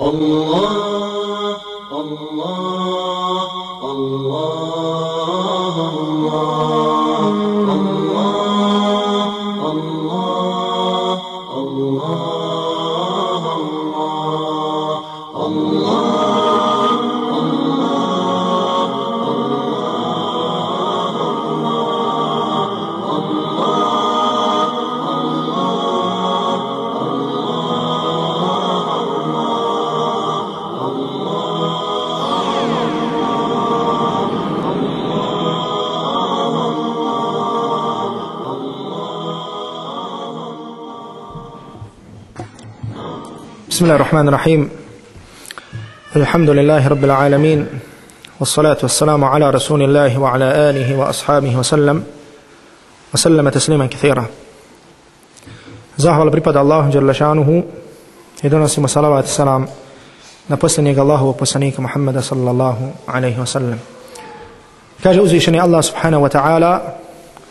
الله الله. بسم الله الرحمن الرحيم الحمد لله رب العالمين والصلاة والسلام على رسول الله وعلى آله وأصحابه وسلم وسلم تسليما كثيرا زاهو البرباد الله جل شانه يدون سيما صلوات السلام نبسنيك الله وبسنيك محمد صلى الله عليه وسلم كاج أزيشني الله سبحانه وتعالى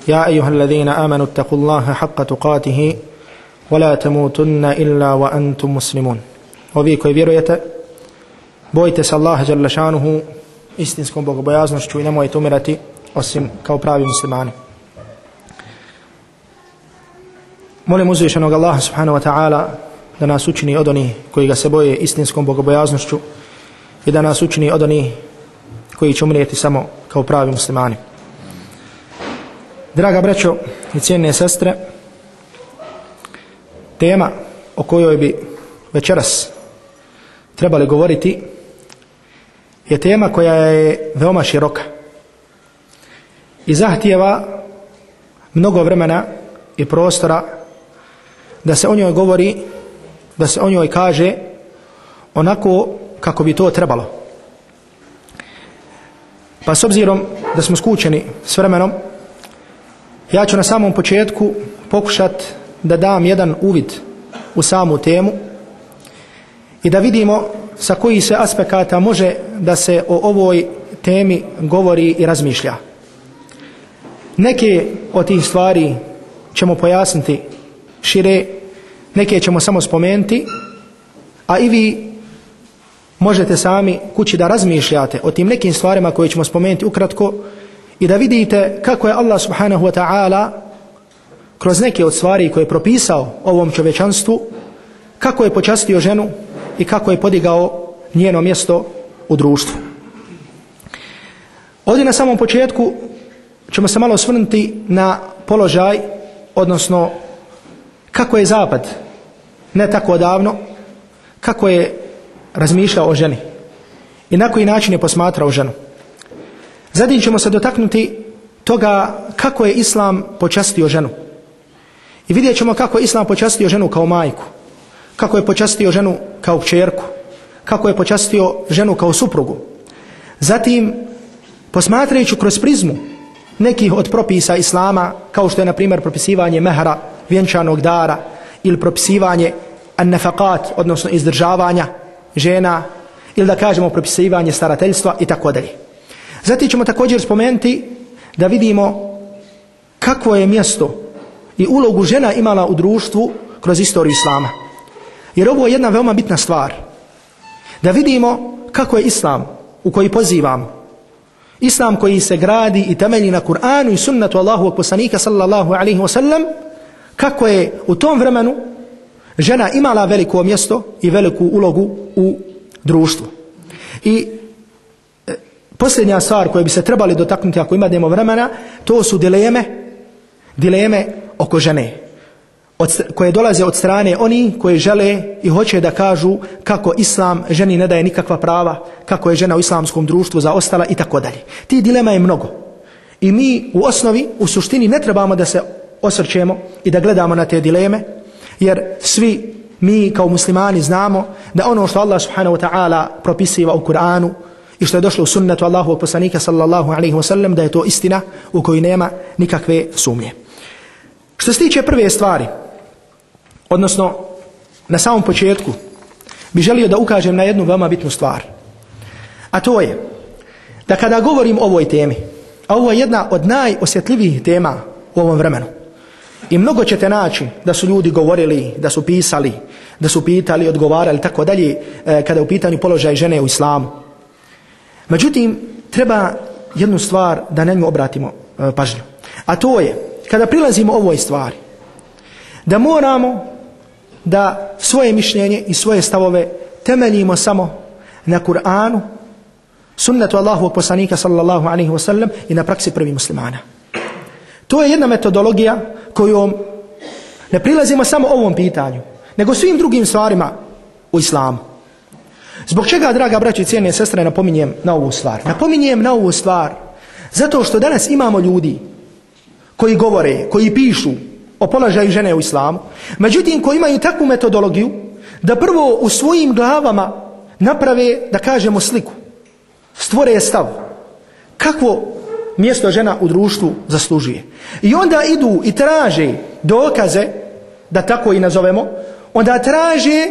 يا أيها الذين آمنوا اتقوا الله حق تقاته ولا تموتن إلا وأنتم مسلمون ovi koji vjerujete bojite se Allaha dželle šanuhu istinskom bogobojaznošću i nemojte umirati osim kao pravi muslimani molim uzvišenog Allaha subhanahu wa ta'ala da nas učini od onih koji ga se boje istinskom bogobojaznošću i da nas učini od onih koji će umrijeti samo kao pravi muslimani draga braćo i cijene sestre tema o kojoj bi večeras trebali govoriti je tema koja je veoma široka i zahtijeva mnogo vremena i prostora da se o njoj govori da se o njoj kaže onako kako bi to trebalo. Pa s obzirom da smo skučeni s vremenom ja ću na samom početku pokušati da dam jedan uvid u samu temu i da vidimo sa koji se aspekata može da se o ovoj temi govori i razmišlja. Neke od tih stvari ćemo pojasniti šire, neke ćemo samo spomenuti, a i vi možete sami kući da razmišljate o tim nekim stvarima koje ćemo spomenuti ukratko i da vidite kako je Allah subhanahu wa ta'ala kroz neke od stvari koje je propisao ovom čovečanstvu, kako je počastio ženu i kako je podigao njeno mjesto u društvu. Ovdje na samom početku ćemo se malo osvrnuti na položaj, odnosno kako je zapad ne tako davno, kako je razmišljao o ženi i na koji način je posmatrao ženu. Zatim ćemo se dotaknuti toga kako je Islam počastio ženu. I vidjet ćemo kako je Islam počastio ženu kao majku, kako je počastio ženu kao kćerku, kako je počastio ženu kao suprugu. Zatim, posmatrajući kroz prizmu nekih od propisa Islama, kao što je, na primjer, propisivanje mehra, vjenčanog dara, ili propisivanje an-nafakat, odnosno izdržavanja žena, ili da kažemo propisivanje starateljstva i tako dalje. Zatim ćemo također spomenuti da vidimo kakvo je mjesto i ulogu žena imala u društvu kroz istoriju Islama. Jer ovo je jedna veoma bitna stvar. Da vidimo kako je Islam u koji pozivam. Islam koji se gradi i temelji na Kur'anu i sunnatu Allahovog poslanika sallallahu alaihi wasallam kako je u tom vremenu žena imala veliko mjesto i veliku ulogu u društvu. I e, posljednja stvar koju bi se trebali dotaknuti ako imademo vremena, to su dileme, dileme oko žene od, koje dolaze od strane oni koji žele i hoće da kažu kako islam ženi ne daje nikakva prava, kako je žena u islamskom društvu zaostala i tako dalje. Ti dilema je mnogo. I mi u osnovi, u suštini ne trebamo da se osrćemo i da gledamo na te dileme, jer svi mi kao muslimani znamo da ono što Allah subhanahu wa ta'ala propisiva u Kur'anu i što je došlo u sunnetu Allahu poslanika sallallahu alaihi wa sallam da je to istina u kojoj nema nikakve sumnje. Što se tiče prve stvari, odnosno na samom početku, bi želio da ukažem na jednu veoma bitnu stvar. A to je da kada govorim o ovoj temi, a ovo je jedna od najosjetljivijih tema u ovom vremenu, I mnogo ćete naći da su ljudi govorili, da su pisali, da su pitali, odgovarali, tako dalje, e, kada je u pitanju položaj žene u islamu. Međutim, treba jednu stvar da na nju obratimo e, pažnju. A to je, kada prilazimo ovoj stvari, da moramo da svoje mišljenje i svoje stavove temeljimo samo na Kur'anu, sunnetu Allahovog poslanika sallallahu alaihi wasallam i na praksi prvih muslimana. To je jedna metodologija kojom ne prilazimo samo ovom pitanju, nego svim drugim stvarima u islamu. Zbog čega, draga braći i cijene sestre, napominjem na ovu stvar? Napominjem na ovu stvar zato što danas imamo ljudi koji govore, koji pišu o položaju žene u islamu, međutim koji imaju takvu metodologiju da prvo u svojim glavama naprave, da kažemo, sliku. Stvore stav. Kakvo mjesto žena u društvu zaslužuje. I onda idu i traže dokaze, da tako i nazovemo, onda traže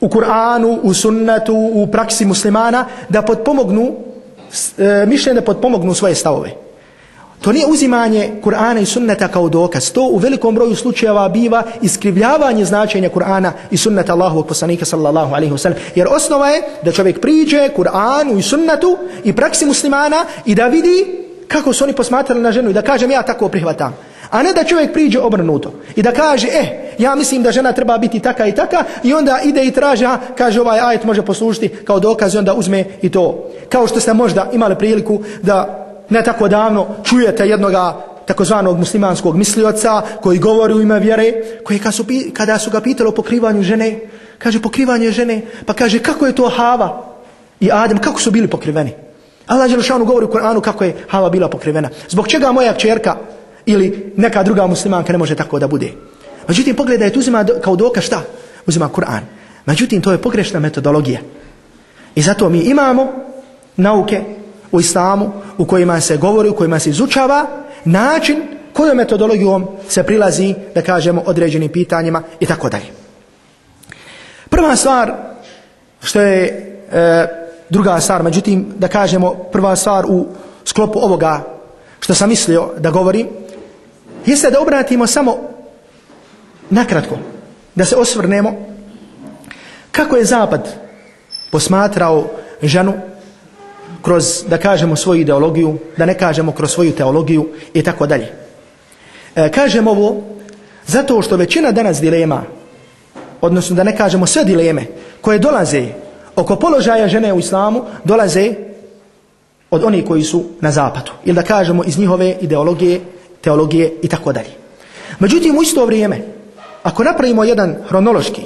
u Kur'anu, u sunnetu, u praksi muslimana da potpomognu, e, mišljenje da potpomognu svoje stavove. To nije uzimanje Kur'ana i sunneta kao dokaz. To u velikom broju slučajeva biva iskrivljavanje značenja Kur'ana i sunneta Allahovog poslanika sallallahu alaihi wasallam. Jer osnova je da čovjek priđe Kur'anu i sunnetu i praksi muslimana i da vidi kako su oni posmatrali na ženu i da kažem ja tako prihvatam. A ne da čovjek priđe obrnuto i da kaže, eh, ja mislim da žena treba biti taka i taka i onda ide i traže, a, kaže ovaj ajet može poslušiti kao dokaz i onda uzme i to. Kao što ste možda imali priliku da ne tako davno čujete jednoga takozvanog muslimanskog mislioca koji govori u ime vjere, koji kad su, kada su ga pitali o pokrivanju žene, kaže pokrivanje žene, pa kaže kako je to Hava i Adem, kako su bili pokriveni. Allah Đelšanu govori u Koranu kako je Hava bila pokrivena. Zbog čega moja čerka ili neka druga muslimanka ne može tako da bude. Međutim, pogledaj, tu uzima kao doka šta? Uzima Kur'an. Međutim, to je pogrešna metodologija. I zato mi imamo nauke u islamu u kojima se govori, u kojima se izučava način kojom metodologijom se prilazi, da kažemo, određenim pitanjima i tako dalje. Prva stvar što je e, druga stvar, međutim, da kažemo prva stvar u sklopu ovoga što sam mislio da govorim, jeste da obratimo samo nakratko, da se osvrnemo kako je Zapad posmatrao ženu kroz, da kažemo, svoju ideologiju, da ne kažemo kroz svoju teologiju i tako dalje. E, kažem ovo zato što većina danas dilema, odnosno da ne kažemo sve dileme, koje dolaze oko položaja žene u islamu, dolaze od onih koji su na zapadu. Ili da kažemo iz njihove ideologije, teologije i tako dalje. Međutim, u isto vrijeme, ako napravimo jedan hronološki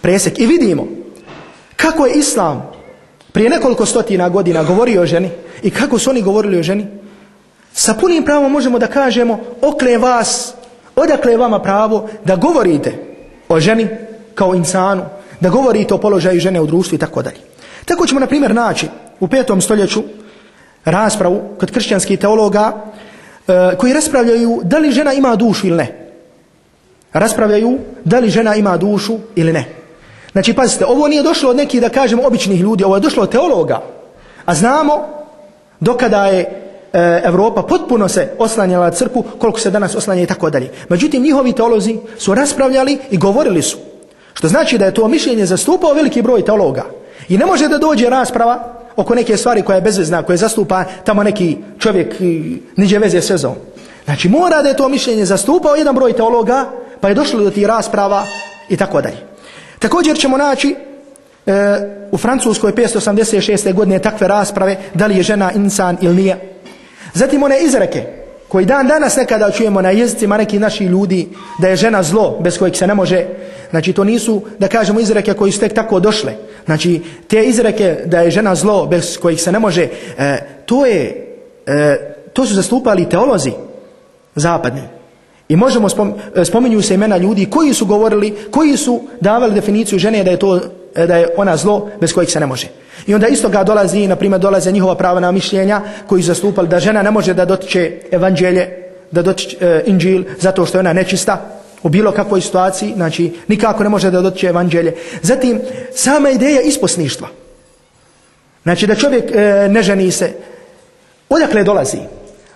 presek i vidimo kako je islam prije nekoliko stotina godina govorio o ženi i kako su oni govorili o ženi, sa punim pravom možemo da kažemo okle vas, odakle je vama pravo da govorite o ženi kao insanu, da govorite o položaju žene u društvu i tako dalje. Tako ćemo, na primjer, naći u petom stoljeću raspravu kod kršćanskih teologa e, koji raspravljaju da li žena ima dušu ili ne. Raspravljaju da li žena ima dušu ili ne. Znači, pazite, ovo nije došlo od nekih, da kažemo, običnih ljudi, ovo je došlo od teologa. A znamo, dokada je e, Evropa potpuno se oslanjala crku, koliko se danas oslanja i tako dalje. Međutim, njihovi teolozi su raspravljali i govorili su. Što znači da je to mišljenje zastupao veliki broj teologa. I ne može da dođe rasprava oko neke stvari koja je bezvezna, koja zastupa tamo neki čovjek niđe veze s vezom. Znači, mora da je to mišljenje zastupao jedan broj teologa, pa je došlo do tih rasprava i tako dalje. Također ćemo naći e, u Francuskoj 586. godine takve rasprave da li je žena insan ili nije. Zatim one izreke koji dan danas nekada čujemo na jezicima neki naši ljudi da je žena zlo bez kojeg se ne može. Znači to nisu da kažemo izreke koji su tek tako došle. Znači te izreke da je žena zlo bez kojih se ne može e, to je e, to su zastupali teolozi zapadni. I možemo spom, spominju se imena ljudi koji su govorili, koji su davali definiciju žene da je to da je ona zlo bez kojeg se ne može. I onda isto ga dolazi, na primjer, dolaze njihova prava na mišljenja koji su zastupali da žena ne može da dotiče evanđelje, da dotiče e, inđil zato što je ona nečista u bilo kakvoj situaciji, znači nikako ne može da dotiče evanđelje. Zatim, sama ideja isposništva. Znači da čovjek e, ne ženi se. Odakle dolazi?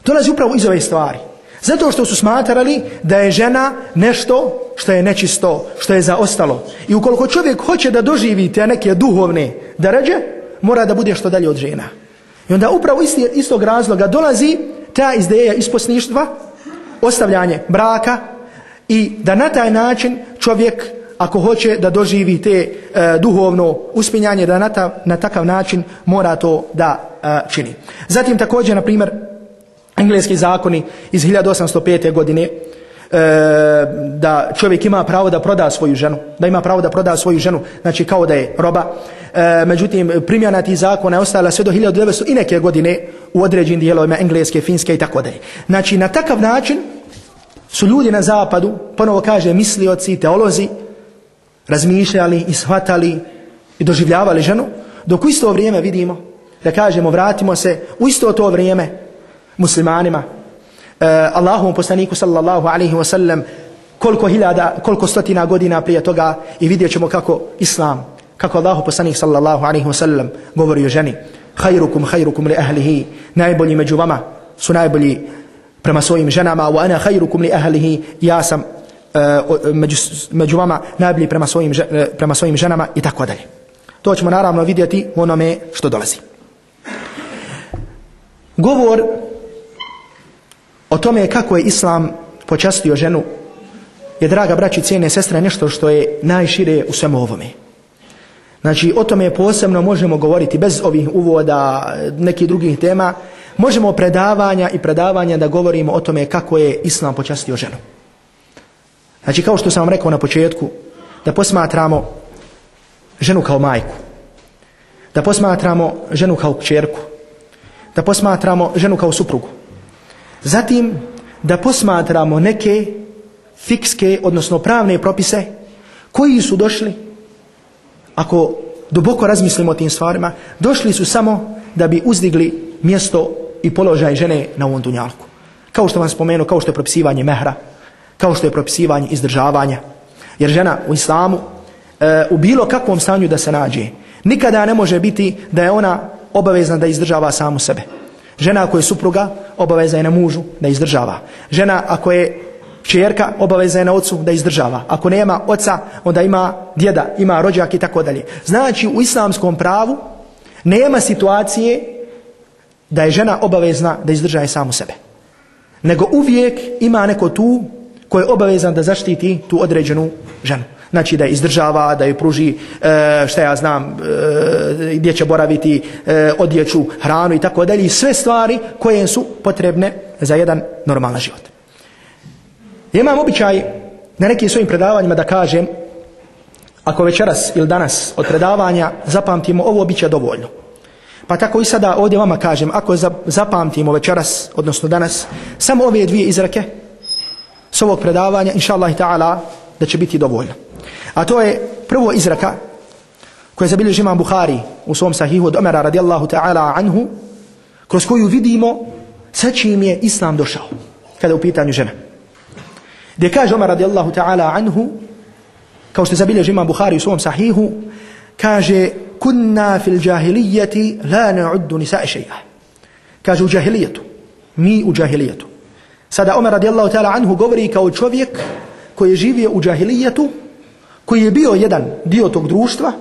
Dolazi upravo iz ove stvari. Zato što su smatrali da je žena nešto što je nečisto, što je zaostalo. I ukoliko čovjek hoće da doživi te neke duhovne darađe, mora da bude što dalje od žena. I onda upravo isti, istog razloga dolazi ta izdeja isposništva, ostavljanje braka i da na taj način čovjek ako hoće da doživi te e, duhovno uspinjanje, da na, ta, na takav način mora to da e, čini. Zatim također, na primjer, engleski zakoni iz 1805. godine e, da čovjek ima pravo da proda svoju ženu, da ima pravo da proda svoju ženu, znači kao da je roba. E, međutim, primjena tih zakona je ostala sve do 1900 i neke godine u određenim dijelovima engleske, finske i tako dalje. Znači, na takav način su ljudi na zapadu, ponovo kaže mislioci, teolozi, razmišljali i shvatali i doživljavali ženu, dok u isto vrijeme vidimo, da kažemo, vratimo se u isto to vrijeme muslimanima, uh, Allahovom poslaniku sallallahu alaihi wa sallam, koliko hiljada, koliko stotina godina prije toga i vidjet ćemo kako Islam, kako Allahu poslanik sallallahu alaihi wa sallam govori o ženi. Khairukum, khairukum li ahlihi, najbolji među vama su najbolji prema svojim ženama, wa ana khairukum li ahlihi, ja sam uh, među, među vama najbolji prema svojim, e, prema svojim ženama i tako dalje. To ćemo naravno vidjeti u onome što dolazi. Govor o tome kako je Islam počastio ženu je, draga braći, cijene sestre, nešto što je najšire u svemu ovome. Znači, o tome posebno možemo govoriti bez ovih uvoda, nekih drugih tema. Možemo predavanja i predavanja da govorimo o tome kako je Islam počastio ženu. Znači, kao što sam vam rekao na početku, da posmatramo ženu kao majku, da posmatramo ženu kao kćerku, da posmatramo ženu kao suprugu, Zatim da posmatramo neke fikske, odnosno pravne propise koji su došli, ako duboko razmislimo o tim stvarima, došli su samo da bi uzdigli mjesto i položaj žene na ovom dunjalku. Kao što vam spomenu, kao što je propisivanje mehra, kao što je propisivanje izdržavanja. Jer žena u islamu e, u bilo kakvom stanju da se nađe, nikada ne može biti da je ona obavezna da izdržava samu sebe. Žena ako je supruga, obaveza je na mužu da izdržava. Žena ako je čerka, obaveza je na ocu da izdržava. Ako nema oca, onda ima djeda, ima rođak i tako dalje. Znači u islamskom pravu nema situacije da je žena obavezna da izdržaje samu sebe. Nego uvijek ima neko tu koji je obavezan da zaštiti tu određenu ženu. Znači da je izdržava, da je pruži e, šta ja znam e, gdje će boraviti e, odjeću, hranu i tako dalje. Sve stvari koje su potrebne za jedan normalan život. Ja imam običaj na nekim svojim predavanjima da kažem ako večeras ili danas od predavanja zapamtimo ovo bit će dovoljno. Pa tako i sada ovdje vama kažem ako zapamtimo večeras, odnosno danas, samo ove dvije izrake s ovog predavanja, inša Allah ta'ala, da će biti dovoljno. A to je prvo izraka koje zabilježi imam Bukhari u svom sahihu od Omera radijallahu ta'ala anhu kroz koju vidimo sa čim je Islam došao kada u pitanju žena. Gdje kaže Omer radijallahu ta'ala anhu kao što zabilježi imam Bukhari u svom sahihu kaže kunna fil jahilijeti la na'uddu nisa'i šeja. Kaže u jahilijetu. Mi u jahilijetu. Sada Omer radijallahu ta'ala anhu govori kao čovjek koji je živio u džahilijetu, koji je bio jedan dio tog društva,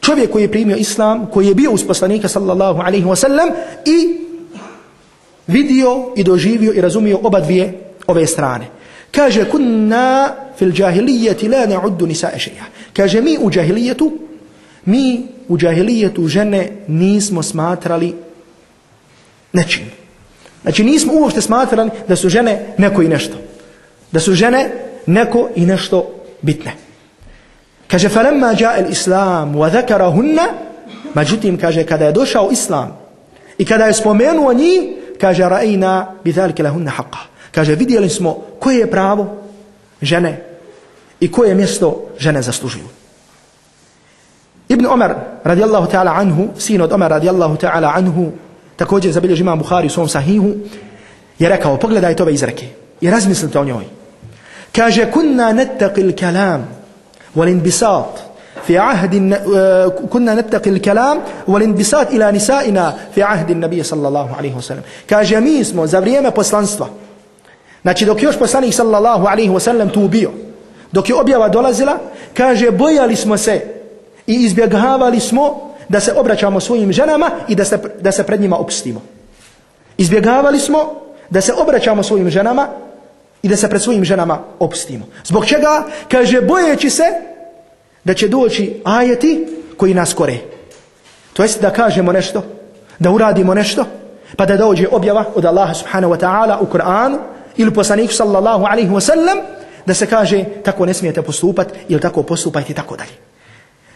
čovjek koji je primio islam, koji je bio uz poslanika sallallahu alaihi wa sallam i vidio i doživio i razumio oba dvije ove strane. Kaže, kunna fil džahilijeti la na'uddu nisa ešeja. Kaže, mi u džahilijetu, mi u džahilijetu žene nismo smatrali nečim. Znači nismo uopšte smatrali da su žene neko i nešto. Da su žene neko i nešto bitne. Kaže, islam wa dhakara hunna, međutim, kaže, kada je došao islam i kada je spomenuo njih, kaže, bi thalike lahunna haqqa. Kaže, vidjeli smo koje je pravo žene i koje mjesto žene zaslužuju. Ibn Omar radijallahu ta'ala anhu, sin od Omar radijallahu ta'ala anhu, također zabilježi imam Bukhari u svom sahihu, je rekao, pogledajte ove izreke i razmislite o njoj. Kaže, kunna nettaqi l-kalam wal-inbisat fi ahdi kunna nettaqi l-kalam wal-inbisat ila nisaina fi ahdi nabija sallallahu alaihi wa sallam. Kaže, mi smo za vrijeme poslanstva Znači dok još poslanik sallallahu alaihi wasallam tu bio, dok je objava dolazila, kaže bojali smo se i izbjegavali smo da se obraćamo svojim ženama i da se, da se pred njima opustimo. Izbjegavali smo da se obraćamo svojim ženama i da se pred svojim ženama opustimo. Zbog čega? Kaže bojeći se da će doći ajeti koji nas kore. To jest da kažemo nešto, da uradimo nešto, pa da dođe objava od Allaha subhanahu wa ta'ala u Kur'anu ili poslaniku sallallahu alaihi wa sallam, da se kaže tako ne smijete postupat ili tako postupajte i tako dalje.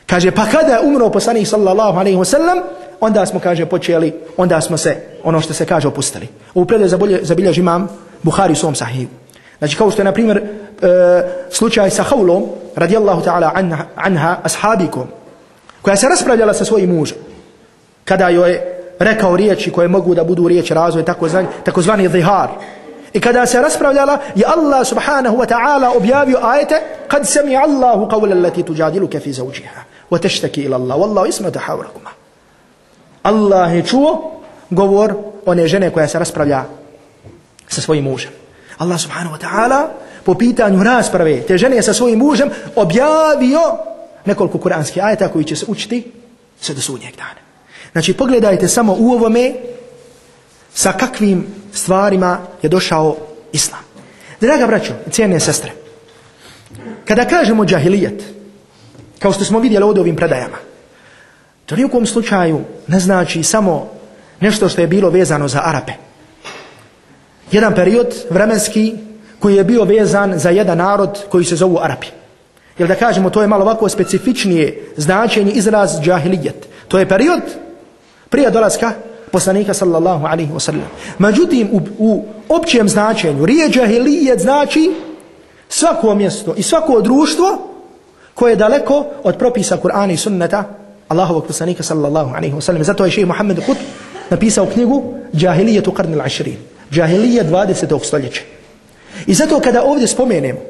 Kaže, pa kada je umro poslanik sallallahu alaihi wa sallam, onda smo, kaže, počeli, onda smo se, ono što se kaže, opustili. Ovu predaj zabilježi imam Buhari u svom sahihu. Znači, kao što je, na primjer, e, slučaj sa Havlom, radijallahu ta'ala anha, anha ashabikom, koja se raspravljala sa svojim mužem, kada joj je rekao riječi koje mogu da budu riječi razvoja, tako zvani, tako zvani zihar. I kada se raspravljala, je Allah subhanahu wa ta'ala objavio ajete, kad sami Allahu qawla allati tujadiluke fi zawjiha, wa tashtaki ila Allah, wallahu isma tahawrakuma. Allah je čuo govor one žene koja se raspravlja sa svojim mužem. Allah subhanahu wa ta'ala po pitanju rasprave te žene sa svojim mužem objavio nekoliko kuranskih ajeta koji će se učiti sve do sudnjeg dana. Znači pogledajte samo u ovome sa kakvim stvarima je došao islam. Draga braćo cijene sestre, kada kažemo džahilijet, kao što smo vidjeli ovdje ovim predajama, to nijekom slučaju ne znači samo nešto što je bilo vezano za Arape. Jedan period vremenski koji je bio vezan za jedan narod koji se zovu Arapi. Jer da kažemo, to je malo ovako specifičnije značenje izraz džahilijet. To je period prije dolaska poslanika sallallahu alaihi wa sallam. Međutim, u, u općem značenju, riječ džahilijet znači svako mjesto i svako društvo koje je daleko od propisa Kur'ana i sunneta Allahovog poslanika sallallahu alaihi wa sallam. Zato je šeji Muhammed Kut napisao knjigu Džahilijetu qarnil ašrin. Džahilije 20. stoljeća. I zato kada ovdje spomenemo,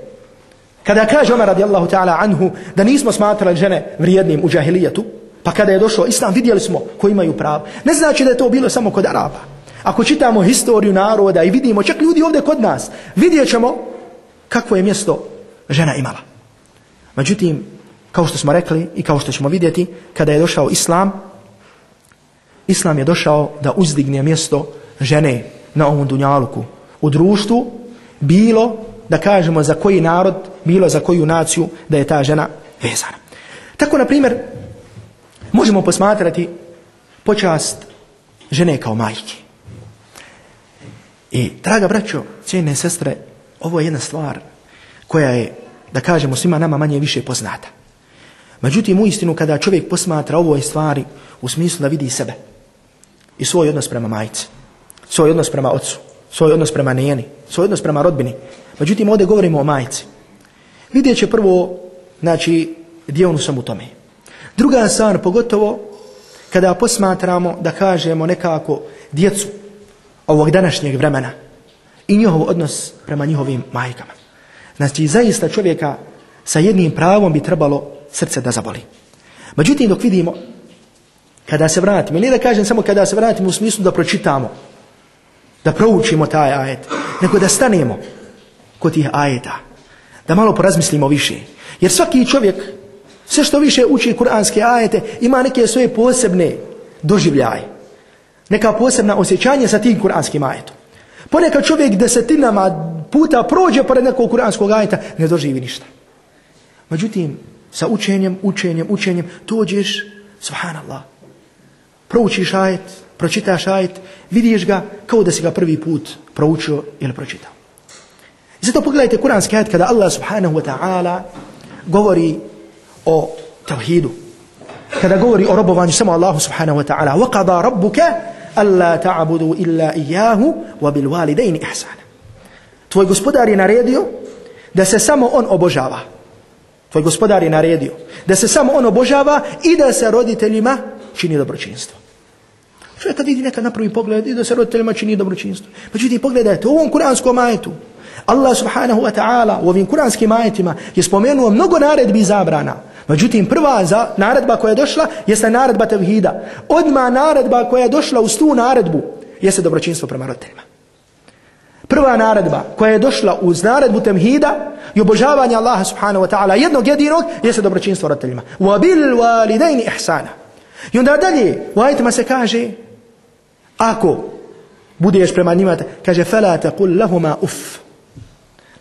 kada kaže Omer radijallahu ta'ala anhu da nismo smatrali žene vrijednim u džahilijetu, pa kada je došao islam vidjeli smo ko imaju pravo. Ne znači da je to bilo samo kod Araba. Ako čitamo historiju naroda i vidimo čak ljudi ovdje kod nas, vidjet ćemo kakvo je mjesto žena imala. Međutim, kao što smo rekli i kao što ćemo vidjeti, kada je došao islam, islam je došao da uzdigne mjesto žene na ovom dunjaluku u društvu, bilo da kažemo za koji narod, bilo za koju naciju da je ta žena vezana. Tako, na primjer, možemo posmatrati počast žene kao majke. I, draga braćo, cijene sestre, ovo je jedna stvar koja je, da kažemo, svima nama manje više poznata. Međutim, u istinu, kada čovjek posmatra ovoj stvari, u smislu da vidi sebe i svoj odnos prema majci, svoj odnos prema ocu, svoj odnos prema nijeni, svoj odnos prema rodbini. Međutim, ovdje govorimo o majci. Vidjet će prvo, znači, djevnu sam u tome. Druga stvar, pogotovo, kada posmatramo, da kažemo nekako djecu ovog današnjeg vremena i njihov odnos prema njihovim majkama. Znači, zaista čovjeka sa jednim pravom bi trebalo srce da zaboli. Međutim, dok vidimo, kada se vratimo, nije da kažem samo kada se vratimo u smislu da pročitamo, da proučimo taj ajet, nego da stanemo kod tih ajeta, da malo porazmislimo više. Jer svaki čovjek, sve što više uči kuranske ajete, ima neke svoje posebne doživljaje, neka posebna osjećanja sa tim kuranskim ajetom. Ponekad čovjek desetinama puta prođe pored nekog kuranskog ajeta, ne doživi ništa. Međutim, sa učenjem, učenjem, učenjem, dođeš, subhanallah, proučiš ajet, pročitaš ajet, vidiš ga kao da si ga prvi put proučio ili pročitao. I zato pogledajte kuranski ajet kada Allah subhanahu wa ta'ala govori o tavhidu. Kada govori o robovanju samo Allahu subhanahu wa ta'ala. وَقَضَى رَبُّكَ أَلَّا تَعْبُدُوا إِلَّا إِيَّاهُ وَبِالْوَالِدَيْنِ إِحْسَانًا Tvoj gospodar je naredio da se samo on obožava. Tvoj gospodar je naredio da se samo on obožava i da se roditeljima čini dobročinstvo. Čovjek kad vidi neka na prvi pogled i da se roditeljima čini dobročinstvo. Međutim, pogledajte, u ovom kuranskom ajetu, Allah subhanahu wa ta'ala u ovim kuranskim ajetima je spomenuo mnogo naredbi i zabrana. Međutim, prva za naredba koja je došla jeste naredba tevhida. Odma naredba koja je došla u tu naredbu jeste dobročinstvo prema roditeljima. Prva naredba koja je došla uz naredbu temhida i obožavanje Allaha subhanahu wa ta'ala jednog jedinog jeste dobročinstvo roditeljima. Wa bil walidaini ihsana. I onda dalje u ajetima se kaže ako budeš prema njima kaže fala taqul lahumā uf.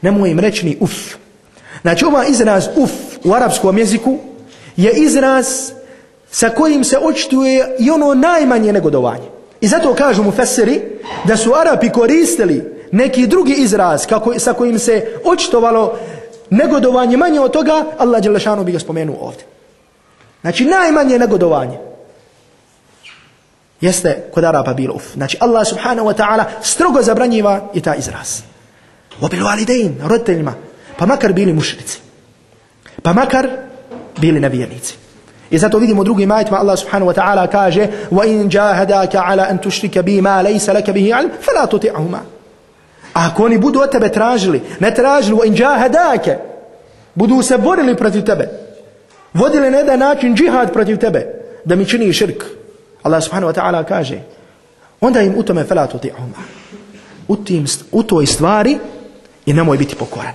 Nemoj im reći ni uf. Znači ovaj izraz uf u arapskom jeziku je izraz sa kojim se očituje i ono najmanje negodovanje. I zato kažu mu Feseri da su Arapi koristili neki drugi izraz kako, sa kojim se očitovalo negodovanje manje od toga, Allah Đelešanu bi ga spomenuo ovdje. Znači najmanje negodovanje jeste kod Arapa bilo uf. Znači Allah subhanahu wa ta'ala strogo zabranjiva i ta izraz. Obil validein, roditeljima, pa makar bili mušrici. Pa makar bili nevjernici. I zato vidimo u drugim ajitima Allah subhanahu wa ta'ala kaže وَإِنْ جَاهَدَاكَ عَلَى أَن تُشْرِكَ بِي مَا لَيْسَ لَكَ بِهِ عَلْمٍ فَلَا تُطِعْهُمَا A ako oni budu od tebe tražili, ne tražili وَإِنْ جَاهَدَاكَ budu se borili protiv tebe, vodili na jedan način džihad protiv tebe, da mi čini širk. Allah subhanahu wa ta'ala kaže onda im u tome فَلَا تُطِعْهُمَا u, tim, u toj stvari i nemoj biti pokoran.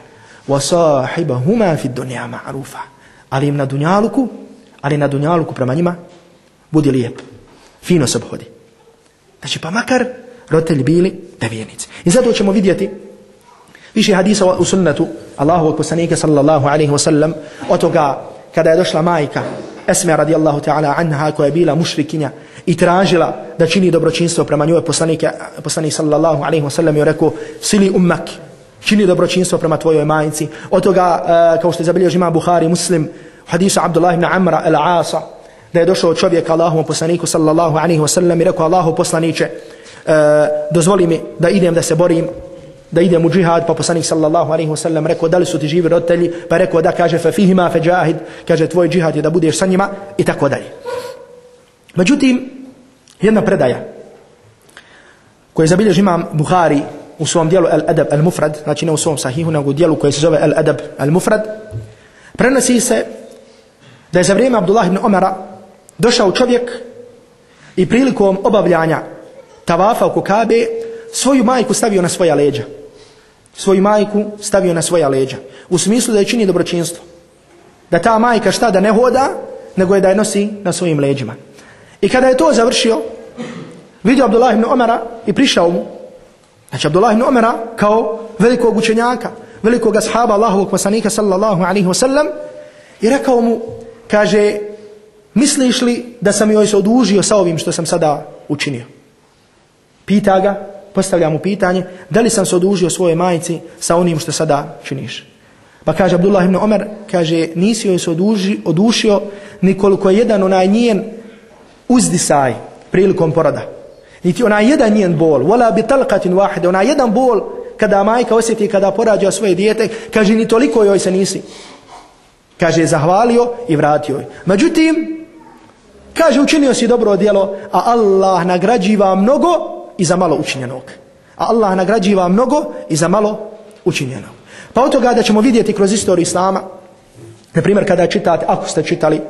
وَصَاحِبَهُمَا فِي الدُّنْيَا مَعْرُوفًا Ali im na dunjaluku ali na dunjaluku prema njima budi lijep, fino se obhodi. Znači pa makar roditelji bili nevjernici. I zato ćemo vidjeti više hadisa u sunnetu Allahovog poslanika sallallahu alaihi wa sallam od toga kada je došla majka Esme radijallahu ta'ala anha koja je bila mušrikinja i tražila da čini dobročinstvo prema njoj. Poslanike, poslanik sallallahu alaihi wa sallam je rekao sili ummak čini dobročinstvo prema tvojoj majci. od toga uh, kao što je zabilježio ima Buhari muslim hadisu Abdullah ibn Amra al-Asa da je došao čovjek Allahom poslaniku sallallahu alaihi wa sallam i rekao Allahu poslaniće uh, dozvoli mi da idem da se borim da idem u džihad. Pa poslanik sallallahu alaihi ve sellem rekao da li su ti živi roditelji? Pa rekao da kaže fa fihima fa džahid kaže tvoj džihad je da budeš sa njima i tako dalje. Međutim jedna predaja koju zabilježi imam Buhari u svom dijelu Al-Adab Al-Mufrad znači ne u svom sahihu nego u dijelu koje se zove Al-Adab Al-Mufrad prenosi se da je za vrijeme Abdullah ibn Omara došao čovjek i prilikom obavljanja tavafa oko Kabe svoju majku stavio na svoja leđa. Svoju majku stavio na svoja leđa. U smislu da je čini dobročinstvo. Da ta majka šta da ne hoda, nego je da je nosi na svojim leđima. I kada je to završio, vidio Abdullah ibn Omara i prišao mu. Znači Abdullah ibn Omara kao velikog učenjaka, velikog ashaba Allahovog poslanika sallallahu alaihi wasallam i rekao mu kaže, misliš li da sam joj se odužio sa ovim što sam sada učinio? Pita ga, postavlja mu pitanje, da li sam se odužio svoje majici sa onim što sada činiš? Pa kaže Abdullah ibn Omer, kaže, nisi joj se oduži, odušio nikoliko je jedan onaj njen uzdisaj prilikom poroda. Niti ona jedan njen bol, wala bi talqatin wahida, ona jedan bol kada majka osjeti kada porađa svoje dijete, kaže, ni toliko joj se nisi Kaže, zahvalio i vratio joj. Međutim, kaže, učinio si dobro djelo, a Allah nagrađiva mnogo i za malo učinjenog. A Allah nagrađiva mnogo i za malo učinjenog. Pa od toga da ćemo vidjeti kroz istoriju Islama, na primjer kada čitate, ako ste čitali,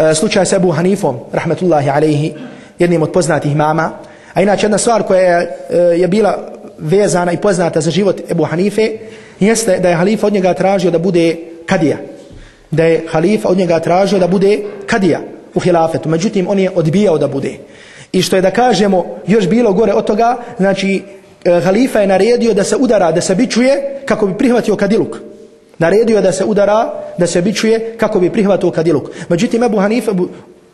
E, slučaj s Ebu Hanifom, rahmetullahi alaihi, jednim od poznatih mama, a inače jedna stvar koja je, e, je bila vezana i poznata za život Ebu Hanife, jeste da je halifa od njega tražio da bude kadija da je halifa od njega tražio da bude kadija u hilafetu. Međutim, on je odbijao da bude. I što je da kažemo još bilo gore od toga, znači e, halifa je naredio da se udara, da se bičuje kako bi prihvatio kadiluk. Naredio da se udara, da se bičuje kako bi prihvatio kadiluk. Međutim, Ebu Hanife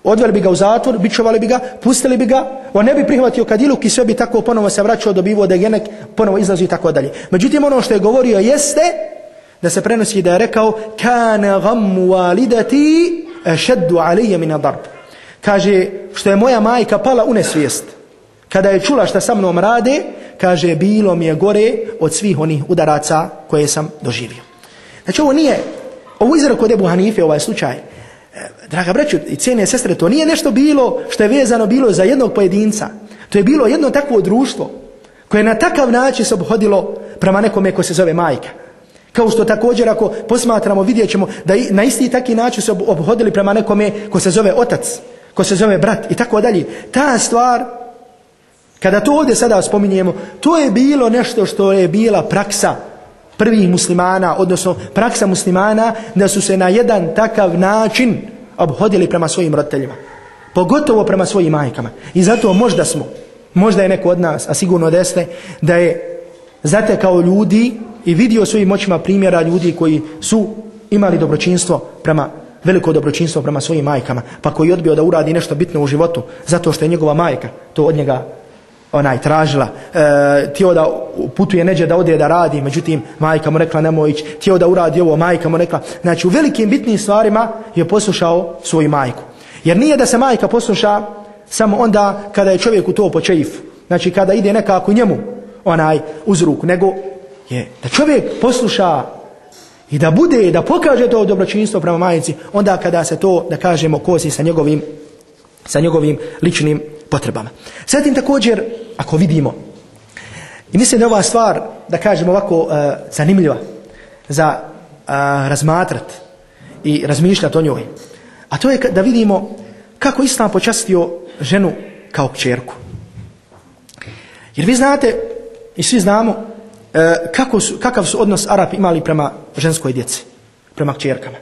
odveli bi ga u zatvor, bičovali bi ga, pustili bi ga, on ne bi prihvatio kadiluk i sve bi tako ponovo se vraćao, dobivo da genek ponovo izlazi i tako dalje. Međutim, ono što je govorio jeste da se prenosi da je rekao kana gammu walidati ashaddu alije mina darb. kaže što je moja majka pala u nesvijest kada je čula šta sa mnom rade kaže bilo mi je gore od svih onih udaraca koje sam doživio znači ovo nije ovo izrako kod Ebu Hanife ovaj slučaj. E, draga braću i cijene sestre to nije nešto bilo što je vezano bilo za jednog pojedinca. To je bilo jedno takvo društvo koje na takav način se obhodilo prema nekome ko se zove majka. Kao što također ako posmatramo vidjet ćemo da na isti taki način se obhodili prema nekome ko se zove otac, ko se zove brat i tako dalje. Ta stvar Kada to ovdje sada spominjemo, to je bilo nešto što je bila praksa prvih muslimana, odnosno praksa muslimana, da su se na jedan takav način obhodili prema svojim roditeljima. Pogotovo prema svojim majkama. I zato možda smo, možda je neko od nas, a sigurno desne, da je zatekao ljudi i vidio svojim očima primjera ljudi koji su imali dobročinstvo prema veliko dobročinstvo prema svojim majkama, pa koji je odbio da uradi nešto bitno u životu, zato što je njegova majka to od njega onaj tražila, e, tio da putuje neđe da ode da radi, međutim majka mu rekla nemoj ići, tio da uradi ovo, majka mu rekla, znači u velikim bitnim stvarima je poslušao svoju majku. Jer nije da se majka posluša samo onda kada je čovjek u to po čeifu, znači kada ide nekako njemu onaj uz ruku, nego je da čovjek posluša i da bude, da pokaže to dobročinstvo prema majici, onda kada se to, da kažemo, kosi sa njegovim, sa njegovim ličnim potrebama. Zatim također, ako vidimo, i mislim da je ova stvar, da kažemo ovako, uh, zanimljiva za uh, razmatrat i razmišljati o njoj, a to je da vidimo kako Islam počastio ženu kao kćerku. Jer vi znate, i svi znamo, uh, kako su, kakav su odnos Arapi imali prema ženskoj djeci, prema kćerkama.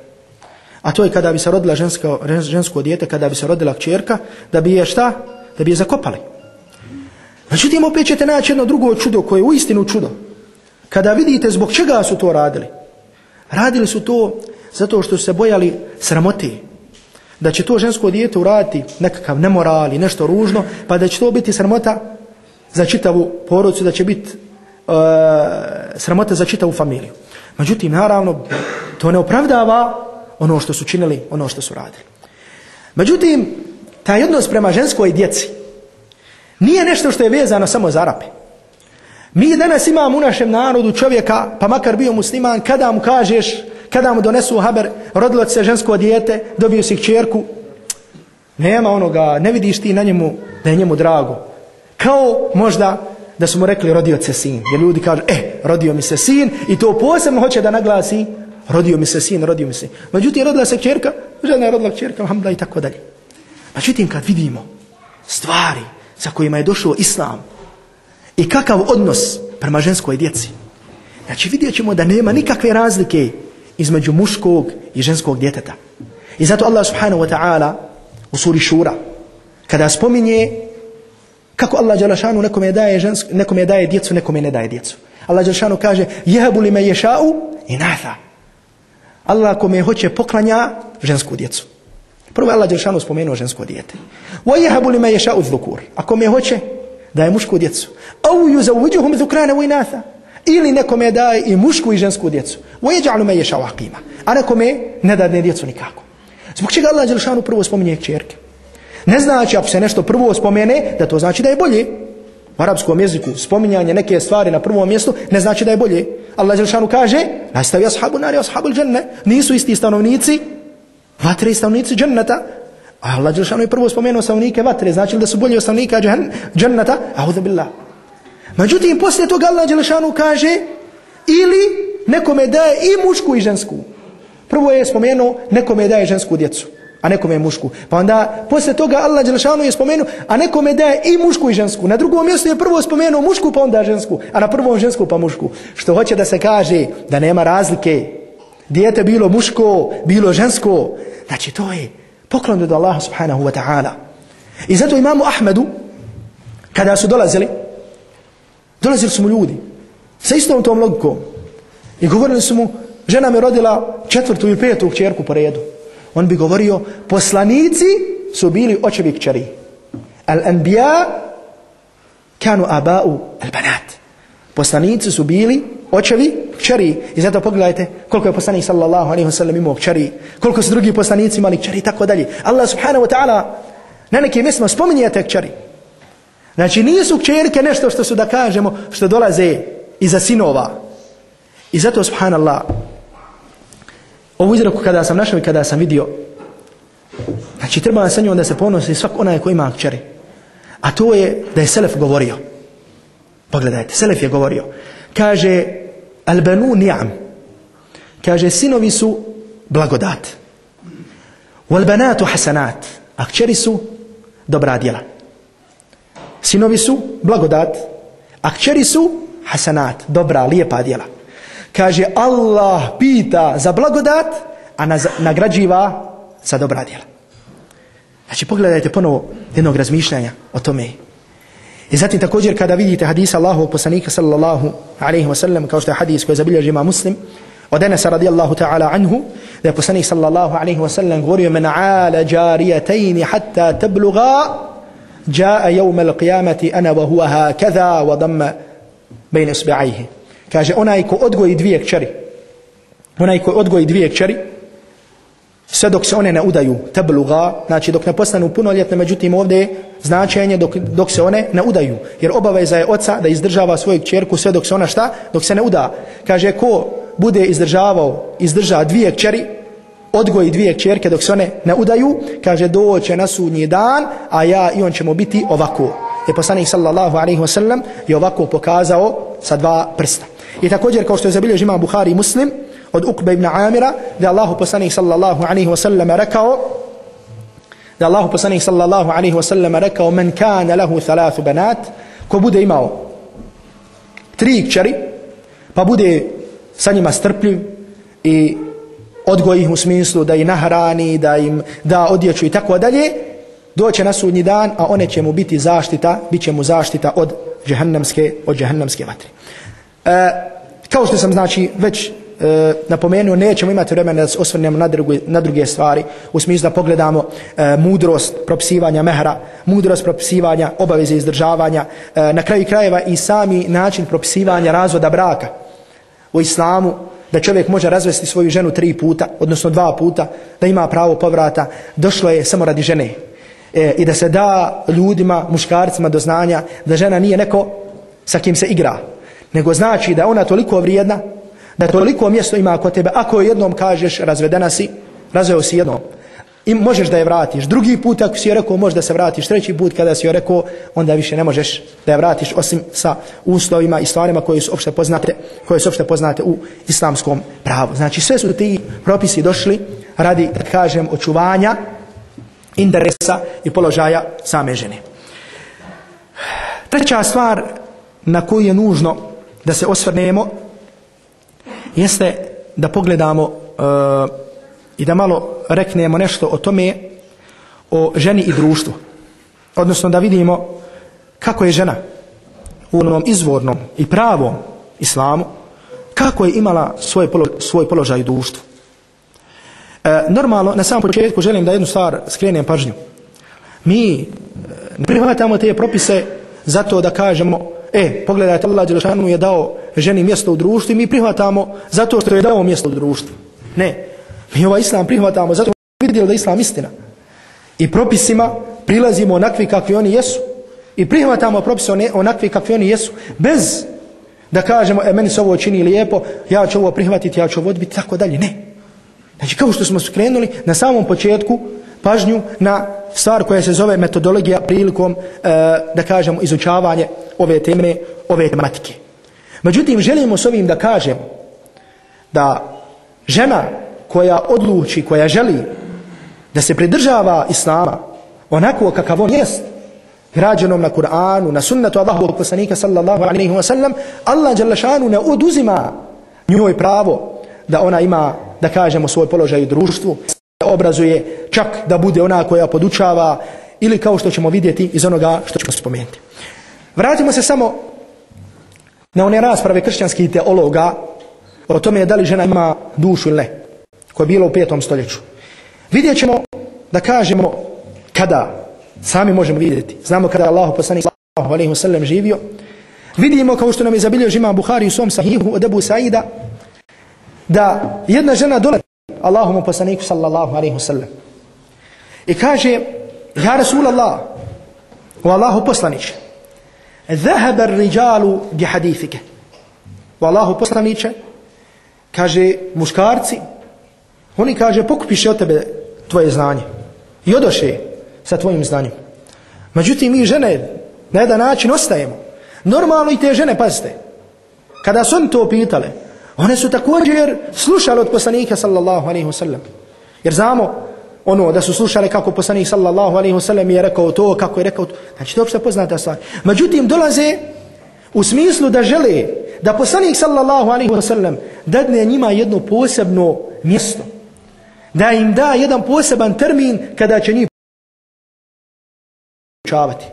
A to je kada bi se rodila žensko, žensko dijete, kada bi se rodila kćerka, da bi je šta? Da bi je zakopali. Međutim, opet ćete naći jedno drugo čudo koje je uistinu čudo. Kada vidite zbog čega su to radili. Radili su to zato što su se bojali sramote. Da će to žensko dijete uraditi nekakav nemoral i nešto ružno, pa da će to biti sramota za čitavu porodcu, da će biti uh, sramota za čitavu familiju. Međutim, naravno, to ne opravdava ono što su činili, ono što su radili. Međutim, taj odnos prema ženskoj djeci nije nešto što je vezano samo za Arape. Mi danas imamo u našem narodu čovjeka, pa makar bio musliman, kada mu kažeš, kada mu donesu haber, rodilo se žensko dijete, dobio si čerku, nema onoga, ne vidiš ti na njemu da je njemu drago. Kao možda da su mu rekli rodio se sin. Jer ljudi kažu, e, rodio mi se sin i to posebno hoće da naglasi, rodio mi se sin, rodio mi se. Međutim, rodila se čerka, žena je rodila čerka, alhamdulillah i tako dalje. Pa Međutim, kad vidimo stvari za kojima je došao Islam i kakav odnos prema ženskoj djeci, znači vidjet ćemo da nema nikakve razlike između muškog i ženskog djeteta. I zato Allah subhanahu wa ta'ala u suri Šura, kada spominje kako Allah Đalašanu nekome daje, žensk, nekome daje djecu, nekome ne daje djecu. Allah Đalašanu kaže, jehabu li me ješa'u i natha. Allah kome hoće poklanja žensku djecu. Prvo Allah Đelšanu spomenuo žensko dijete. وَيَهَبُ لِمَا يَشَاءُ الذُّكُورِ Ako me hoće, daje mušku djecu. أَوْ يُزَوِّجُهُمْ ذُكْرَانَ وَيْنَاثَ Ili nekome daje i mušku i žensku djecu. وَيَجَعْلُ مَا يَشَاءُ عَقِيمًا A nekome ne dadne djecu nikako. Zbog čega Allah Đelšanu prvo spominje čerke? Ne znači ako se nešto prvo spomene, da to znači da je bolje. U arapskom jeziku spominjanje neke stvari na prvom mjestu ne znači da je bolje. Allah Đelšanu kaže, nastavi ashabu nari ashabu dženne, nisu isti stanovnici Vatre i stavnici dženneta. A Allah Đelšanu je prvo spomenuo stavnike vatre. Znači da su bolji od stavnika dženneta? Ahuza billah. Međutim, poslije toga Allah Đelšanu kaže ili nekome daje i mušku i žensku. Prvo je spomenuo nekome daje žensku djecu, a nekome je mušku. Pa onda poslije toga Allah Đelšanu je spomenuo, a nekome daje i mušku i žensku. Na drugom mjestu je prvo spomenuo mušku pa onda žensku, a na prvom žensku pa mušku. Što hoće da se kaže da nema razlike dijete bilo muško, bilo žensko. Znači to je poklon od Allaha subhanahu wa ta'ala. I zato imamu Ahmedu, kada su dolazili, dolazili su mu ljudi sa istom tom logikom i govorili su mu, žena mi rodila četvrtu ili petu kćerku po redu. On bi govorio, poslanici su bili očevi kćeri. Al-anbiya kanu aba'u al-banat. Poslanici su bili očevi, kćeri. I zato pogledajte koliko je poslanik sallallahu alaihi wa sallam imao kćeri, koliko su drugi poslanici imali kćeri i tako dalje. Allah subhanahu wa ta'ala na nekim mjestima spominje te kćeri. Znači nisu kćerke nešto što su da kažemo što dolaze iza sinova. I zato subhanallah ovu izraku kada sam našao i kada sam vidio znači treba sa njom da se ponosi svak onaj ko ima kćeri. A to je da je Selef govorio. Pogledajte, Selef je govorio. Kaže, albanu ni'am. Kaže, sinovi su blagodat. Walbanatu hasanat. A kćeri su dobra djela. Sinovi su blagodat, a kćeri su hasanat, dobra, lijepa djela. Kaže, Allah pita za blagodat, a nagrađiva za dobra djela. Znači, pogledajte ponovo jednog razmišljanja o tome. I zatim također kada vidite hadisa Allahovog poslanika sallallahu alaihi wa sallam, kao što je hadis koji zabilježi ima muslim, od Enesa radijallahu ta'ala anhu, da je poslanik sallallahu alaihi wa sallam govorio men ala jarijatejni hatta tabluga jaa jevme l'qiyamati ana wa huwa hakada wa damma bejne isbi'ajhe. Kaže, onaj ko odgoji dvije kćeri, onaj ko odgoji dvije kćeri, sve dok se one ne udaju tabluga, znači dok ne postanu punoljetne, međutim ovdje značenje dok, dok se one ne udaju. Jer obaveza je oca da izdržava svoju kćerku sve dok se ona šta? Dok se ne uda. Kaže, ko bude izdržavao, izdrža dvije kćeri, odgoji dvije kćerke dok se one ne udaju, kaže, doće na sudnji dan, a ja i on ćemo biti ovako. Je poslanik sallallahu alaihi wa sallam je ovako pokazao sa dva prsta. I također, kao što je zabilježi imam Buhari i Muslim, od Ukbe ibn Amira, da je Allahu poslanik sallallahu alaihi wa sallam rekao, da Allahu poslanik sallallahu alaihi wa sallam rekao, men kana lahu thalathu banat, ko bude imao tri kćeri, pa bude sa njima strpljiv i odgoji ih u smislu da ih nahrani, da im da odjeću i tako dalje, doće na sudnji dan, a one će mu biti zaštita, bit će mu zaštita od džehennemske, od džehennemske vatre. E, kao što sam znači već e, napomenuo, nećemo imati vremena da se osvrnemo na druge, na druge stvari, u smislu da pogledamo e, mudrost propisivanja mehra, mudrost propisivanja obaveze izdržavanja, e, na kraju krajeva i sami način propisivanja razvoda braka u islamu, da čovjek može razvesti svoju ženu tri puta, odnosno dva puta, da ima pravo povrata, došlo je samo radi žene. E, I da se da ljudima, muškarcima do znanja da žena nije neko sa kim se igra, nego znači da ona toliko vrijedna, da toliko mjesto ima kod tebe, ako jednom kažeš razvedena si, razveo si jednom, i možeš da je vratiš. Drugi put ako si joj rekao možeš da se vratiš. Treći put kada si joj rekao onda više ne možeš da je vratiš osim sa uslovima i stvarima koje su opšte poznate, koje su opšte poznate u islamskom pravu. Znači sve su ti propisi došli radi, da kažem, očuvanja interesa i položaja same žene. Treća stvar na koju je nužno da se osvrnemo jeste da pogledamo uh, i da malo reknemo nešto o tome o ženi i društvu. Odnosno da vidimo kako je žena u onom izvornom i pravom islamu, kako je imala svoj, polo, svoj položaj u društvu. E, normalno, na samom početku želim da jednu stvar skrenem pažnju. Mi e, ne prihvatamo te propise zato da kažemo e, pogledajte, Allah Đelešanu je dao ženi mjesto u društvu i mi prihvatamo zato što je dao mjesto u društvu. Ne, mi ovaj islam prihvatamo zato što vidjeli da je islam istina. I propisima prilazimo onakvi kakvi oni jesu. I prihvatamo propise onakvi kakvi oni jesu. Bez da kažemo, e, meni se ovo čini lijepo, ja ću ovo prihvatiti, ja ću ovo odbiti, tako dalje. Ne. Znači, kao što smo skrenuli na samom početku pažnju na stvar koja se zove metodologija prilikom, e, da kažemo, izučavanje ove teme, ove tematike. Međutim, želimo s ovim da kažem da žena koja odluči, koja želi da se pridržava Islama onako kakav on jest, građenom na Kur'anu, na sunnetu Allahovog poslanika sallallahu alaihi wa sallam, Allah Đalešanu ne oduzima njoj pravo da ona ima, da kažemo, svoj položaj u društvu, obrazuje, čak da bude ona koja podučava ili kao što ćemo vidjeti iz onoga što ćemo spomenuti. Vratimo se samo na one rasprave kršćanskih teologa o tome da li žena ima dušu ili ne koja je bilo u petom stoljeću. Vidjet ćemo da kažemo kada, sami možemo vidjeti, znamo kada je Allah poslanik sallallahu alaihi wa sallam živio, vidimo kao što nam je zabilio žima Buhari u svom sahihu od Ebu Saida, da jedna žena dole Allahom poslaniku sallallahu alaihi wa sallam i kaže, ja Rasul Allah, u Allahu poslaniće, ذهب الرجال بحديثك والله poslaniće kaže muškarci Oni kaže, pokupiše od tebe tvoje znanje. I odoše sa tvojim znanjem. Međutim, mi žene na jedan način ostajemo. Normalno i te žene, pazite, kada su oni to pitale, one su također slušale od poslanika sallallahu alaihi wasallam. Jer znamo ono da su slušali kako poslanik sallallahu alaihi wasallam je rekao to, kako je rekao to. Znači to je opšte poznata stvar. Međutim, dolaze u smislu da žele da poslanik sallallahu alaihi wasallam dadne njima jedno posebno mjesto. Da im da jedan poseban termin kada će njih učavati.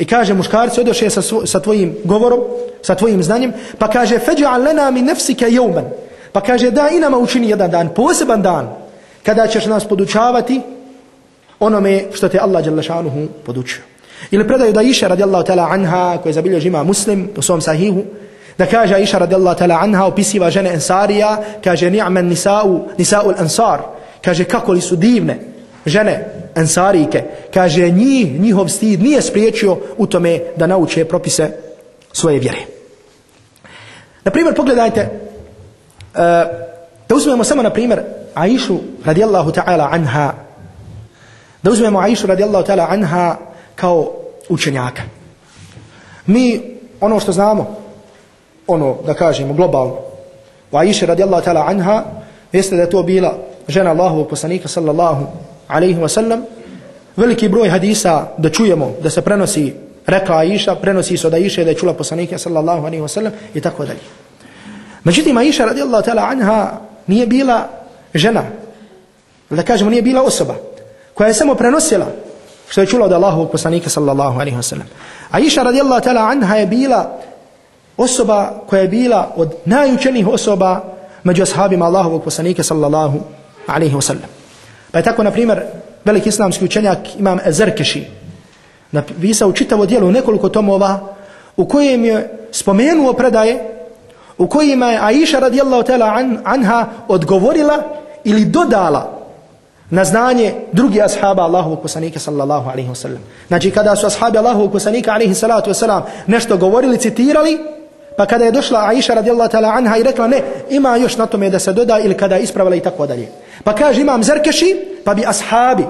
I kaže muškarci odoše sa, svo, sa tvojim govorom, sa tvojim znanjem, pa kaže feđa'al lena min nefsike jeuman. Pa kaže da i nama učini jedan dan, poseban dan, kada ćeš nas podučavati onome što te Allah dželle šanuhu podučio. Ili predaju da Iša radijallahu ta'ala anha, koja zabilježi ima muslim u svom sahihu, da kaže Iša radijallahu ta'ala anha, opisiva žene Ensarija, kaže ni'man nisa'u, nisa'u ansar, kaže kako li su divne žene Ensarike, kaže njih, njihov stid nije spriječio u tome da nauče propise svoje vjere. Na primjer, pogledajte, e, da uzmemo samo na primjer Aishu radijallahu ta'ala anha, da uzmemo Aishu radijallahu ta'ala anha kao učenjaka. Mi ono što znamo, ono da kažemo globalno, u Aisha radijallahu ta'ala anha, jeste da je to bila žena Allahovog poslanika sallallahu alaihi wasallam, veliki broj hadisa da čujemo, da se prenosi rekla Aisha, prenosi se od Aisha da je čula poslanika sallallahu alaihi wasallam i tako dalje. Međutim, Aisha radijallahu ta'ala anha nije bila žena, da kažemo nije bila osoba, koja je samo prenosila što je čula od Allahovog poslanika sallallahu alaihi wasallam. Aisha radijallahu ta'ala anha je bila osoba koja je bila od najučenijih osoba među ashabima Allahovog poslanika sallallahu alaihi wasallam. Pa je tako, na primjer, veliki islamski učenjak imam Ezerkeši napisao čitavo dijelo u nekoliko tomova u kojem je spomenuo predaje u kojima je Aisha radijallahu ta'ala an, anha odgovorila ili dodala na znanje drugi ashaba Allahovog poslanika sallallahu alaihi wasallam. Znači kada su ashabi Allahovog poslanika alaihi salatu wasalam nešto govorili, citirali, pa kada je došla Aisha radijallahu ta'ala anha i rekla ne, ima još na tome da se doda ili kada je ispravila i tako dalje. Pa kaže imam Zerkeši, pa bi ashabi,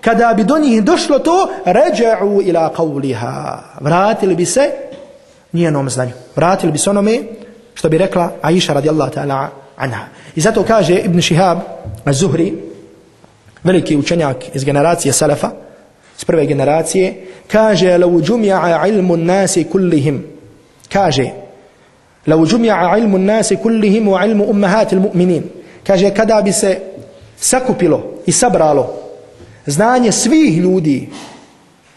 kada bi do njih došlo to, ređa'u ila qavliha. Vratili bi se njenom znanju. Vratili bi se onome što bi rekla Aisha radijallahu ta'ala anha. I zato kaže Ibn Shihab, Zuhri, veliki učenjak iz generacije Salafa, iz prve generacije, kaže, لو جمع علم الناس كلهم kaže, لو جمع علم الناس كلهم وعلم أمهات المؤمنين kaže, kada bi se sakupilo i sabralo znanje svih ljudi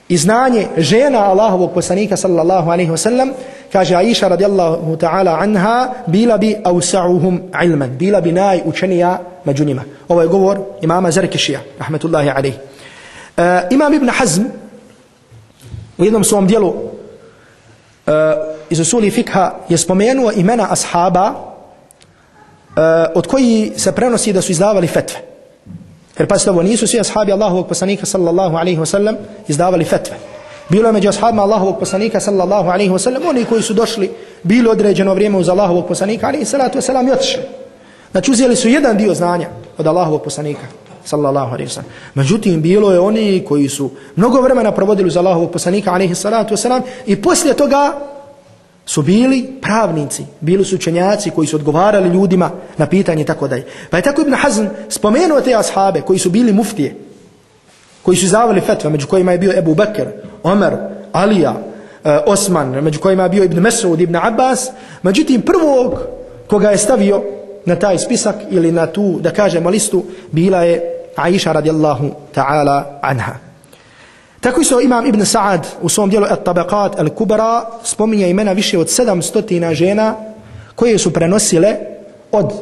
i znanje žena Allahovog poslanika sallallahu alaihi wasallam kaže Aisha radijallahu ta'ala anha bila bi ausa'uhum ilman bila bi najučenija među njima. Ovo je govor imama Zarkešija rahmetullahi alaihi. Uh, imam Ibn Hazm u jednom svom dijelu uh, iz usuli fikha je spomenuo imena ashaba uh, od koji se prenosi da su izdavali fetve. Jer pa ovo nisu svi ashabi Allahovog poslanika sallallahu alaihi wasallam izdavali fetve. Bilo je među ashabima Allahovog poslanika sallallahu alaihi wasallam oni koji su došli, bili određeno vrijeme uz Allahovog poslanika alaihi salatu wasallam i otišli. Znači uzeli su jedan dio znanja od Allahovog poslanika sallallahu alaihi wasallam. Međutim, bilo je oni koji su mnogo vremena provodili uz Allahovog poslanika alaihi salatu wasallam i poslije toga su bili pravnici, bili su učenjaci koji su odgovarali ljudima na pitanje i tako dalje. Pa je tako Ibn Hazm spomenuo te ashabe koji su bili muftije, koji su izdavali fetve, među kojima je bio Ebu Bekir, Omer, Alija, e, Osman, među kojima je bio Ibn Mesud, Ibn Abbas, međutim prvog koga je stavio na taj spisak ili na tu, da kažemo, listu, bila je Aisha radijallahu ta'ala anha. Tako isto imam Ibn Sa'ad u svom dijelu At-Tabaqat Al-Kubra spominje imena više od 700 žena koje su prenosile od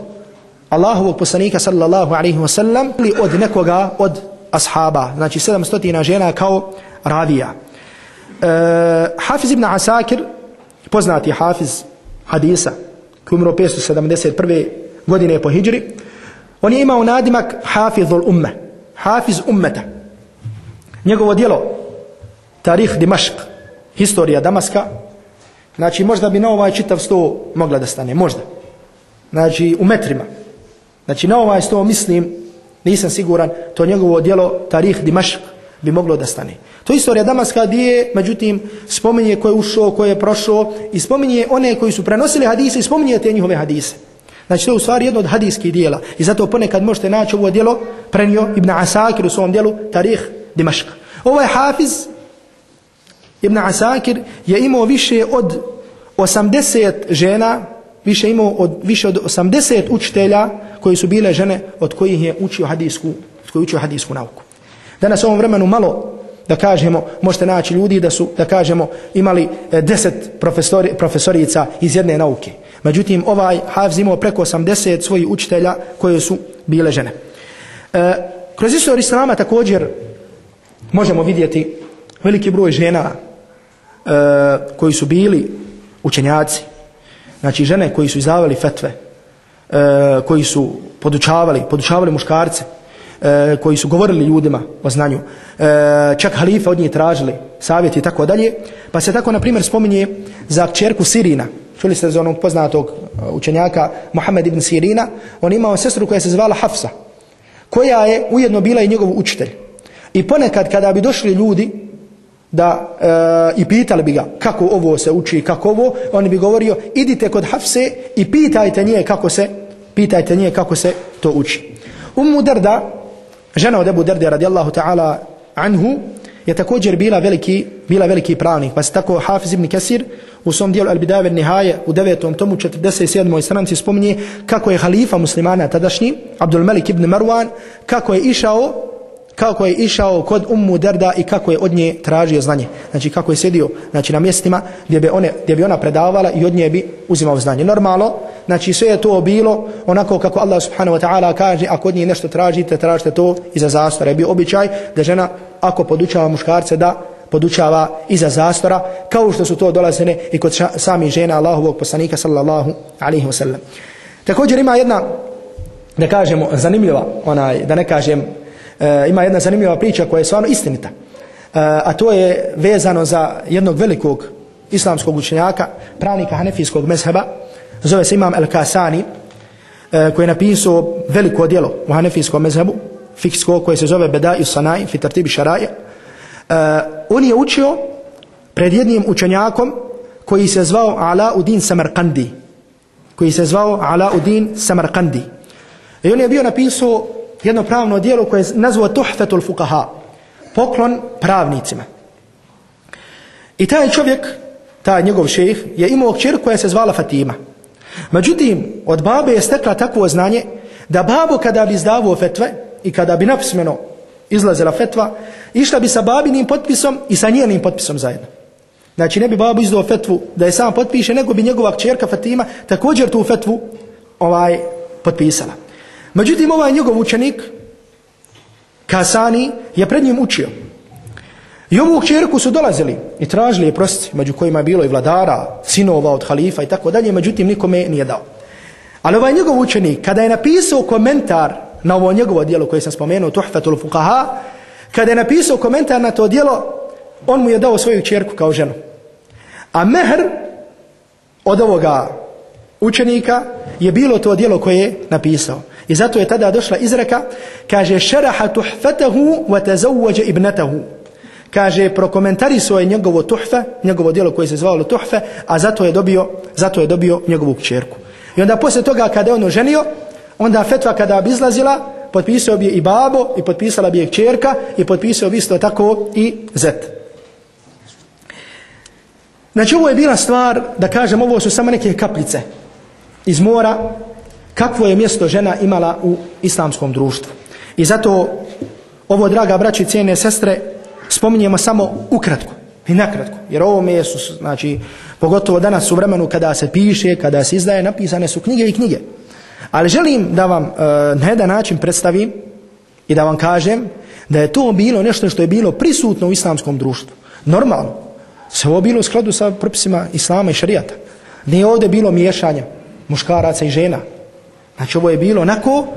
Allahovog poslanika sallallahu alaihi wa sallam ili od nekoga od ashaba. Znači 700 žena kao ravija. E, Hafiz ibn Asakir, poznati Hafiz hadisa, koji umro 571. godine po hijri, on je imao nadimak Hafizul umme, Hafiz ummeta. Njegovo dijelo, Tarih Dimašk, historija Damaska, znači možda bi na ovaj čitav sto mogla da stane, možda. Znači u metrima. Znači na ovaj sto mislim, nisam siguran, to njegovo dijelo Tarih Dimašk bi moglo da stane. To je istorija Damaska gdje je, međutim, spominje ko je ušao, ko je prošao i spominje one koji su prenosili hadise i spominje te njihove hadise. Znači to je u stvari jedno od hadijskih dijela. I zato ponekad možete naći ovo dijelo prenio Ibn Asakir u svom dijelu Tarih Dimaška. Ovaj Hafiz Ibn Asakir je imao više od 80 žena, više imao od, više od 80 učitelja koji su bile žene od kojih je učio hadijsku, od kojih je učio hadijsku nauku. Danas u ovom vremenu malo da kažemo, možete naći ljudi da su, da kažemo, imali e, deset profesori, profesorica iz jedne nauke. Međutim, ovaj Hafiz imao preko 80 svojih učitelja koje su bile žene. E, kroz istoriju Islama također možemo vidjeti veliki broj žena e, koji su bili učenjaci, znači žene koji su izdavali fetve, e, koji su podučavali, podučavali muškarce, e, koji su govorili ljudima o znanju, e, čak halife od njih tražili savjet i tako dalje, pa se tako na primjer spominje za čerku Sirina, čuli ste za onog poznatog e, učenjaka Mohamed ibn Sirina, on imao sestru koja se zvala Hafsa, koja je ujedno bila i njegov učitelj. I ponekad kada bi došli ljudi da e, i pitali bi ga kako ovo se uči, kako ovo, on bi govorio idite kod Hafse i pitajte nje kako se pitajte nje kako se to uči. Ummu Darda, žena od Ebu Darda radijallahu ta'ala anhu, je također bila veliki, bila veliki pravnik. Pa se tako Hafiz ibn Kasir u svom dijelu Al-Bidave Nihaje u devetom tomu 47. stranci spominje kako je halifa muslimana tadašnji, Abdul Malik ibn Marwan, kako je išao kako je išao kod Ummu Derda i kako je od nje tražio znanje. Znači kako je sjedio znači, na mjestima gdje bi, one, gdje bi ona predavala i od nje bi uzimao znanje. Normalno, znači sve je to bilo onako kako Allah subhanahu wa ta'ala kaže ako od nje nešto tražite, tražite to iza zastora. Je bio običaj da žena ako podučava muškarce da podučava iza zastora kao što su to dolazene i kod samih žena Allahovog poslanika sallallahu alaihi wa sallam. Također ima jedna da kažemo zanimljiva onaj da ne kažem e, ima jedna zanimljiva priča koja je stvarno istinita. E, a to je vezano za jednog velikog islamskog učenjaka, pravnika hanefijskog mezheba, zove se Imam El-Kasani, e, koji je napisao veliko djelo u hanefijskom mezhebu, fiksko, koje se zove Bedaju Sanaj, Fitartibi Šaraje. E, on je učio pred jednim učenjakom koji se zvao Alauddin Samarkandi, koji se zvao Alauddin Samarkandi. I on je bio napisao jedno pravno dijelo koje je nazvao Tuhfetul Fukaha, poklon pravnicima. I taj čovjek, taj njegov šejh, je imao kćer koja se zvala Fatima. Međutim, od babe je stekla takvo znanje da babo kada bi izdavao fetve i kada bi napismeno izlazila fetva, išla bi sa babinim potpisom i sa njenim potpisom zajedno. Znači ne bi babo izdao fetvu da je sam potpiše, nego bi njegova kćerka Fatima također tu fetvu ovaj potpisala. Međutim, ovaj njegov učenik, Kasani, je pred njim učio. I ovu kćerku su dolazili i tražili je prosti, među kojima je bilo i vladara, sinova od halifa i tako dalje, međutim nikome nije dao. Ali ovaj njegov učenik, kada je napisao komentar na ovo njegovo dijelo koje sam spomenuo, Tuhfatul Fukaha, kada je napisao komentar na to dijelo, on mu je dao svoju čerku kao ženu. A mehr od ovoga učenika je bilo to dijelo koje je napisao. I zato je tada došla izreka, kaže šeraha tuhfetahu wa tazawwaja ibnatahu. Kaže prokomentarisao je njegovo tuhfe, njegovo djelo koje se zvalo tuhfe, a zato je dobio, zato je dobio njegovu kćerku. I onda posle toga kada je on oženio, onda fetva kada bi izlazila, potpisao bi je i babo, i potpisala bi je kćerka, i potpisao bi isto tako i zet. Znači ovo je bila stvar, da kažem, ovo su samo neke kaplice iz mora, kakvo je mjesto žena imala u islamskom društvu. I zato ovo, draga braći cijene sestre, spominjemo samo ukratko i nakratko. Jer ovo mi su, znači, pogotovo danas u vremenu kada se piše, kada se izdaje, napisane su knjige i knjige. Ali želim da vam e, na jedan način predstavim i da vam kažem da je to bilo nešto što je bilo prisutno u islamskom društvu. Normalno. Se ovo bilo u skladu sa propisima islama i šarijata. Nije ovdje bilo miješanja muškaraca i žena. Znači ovo je bilo onako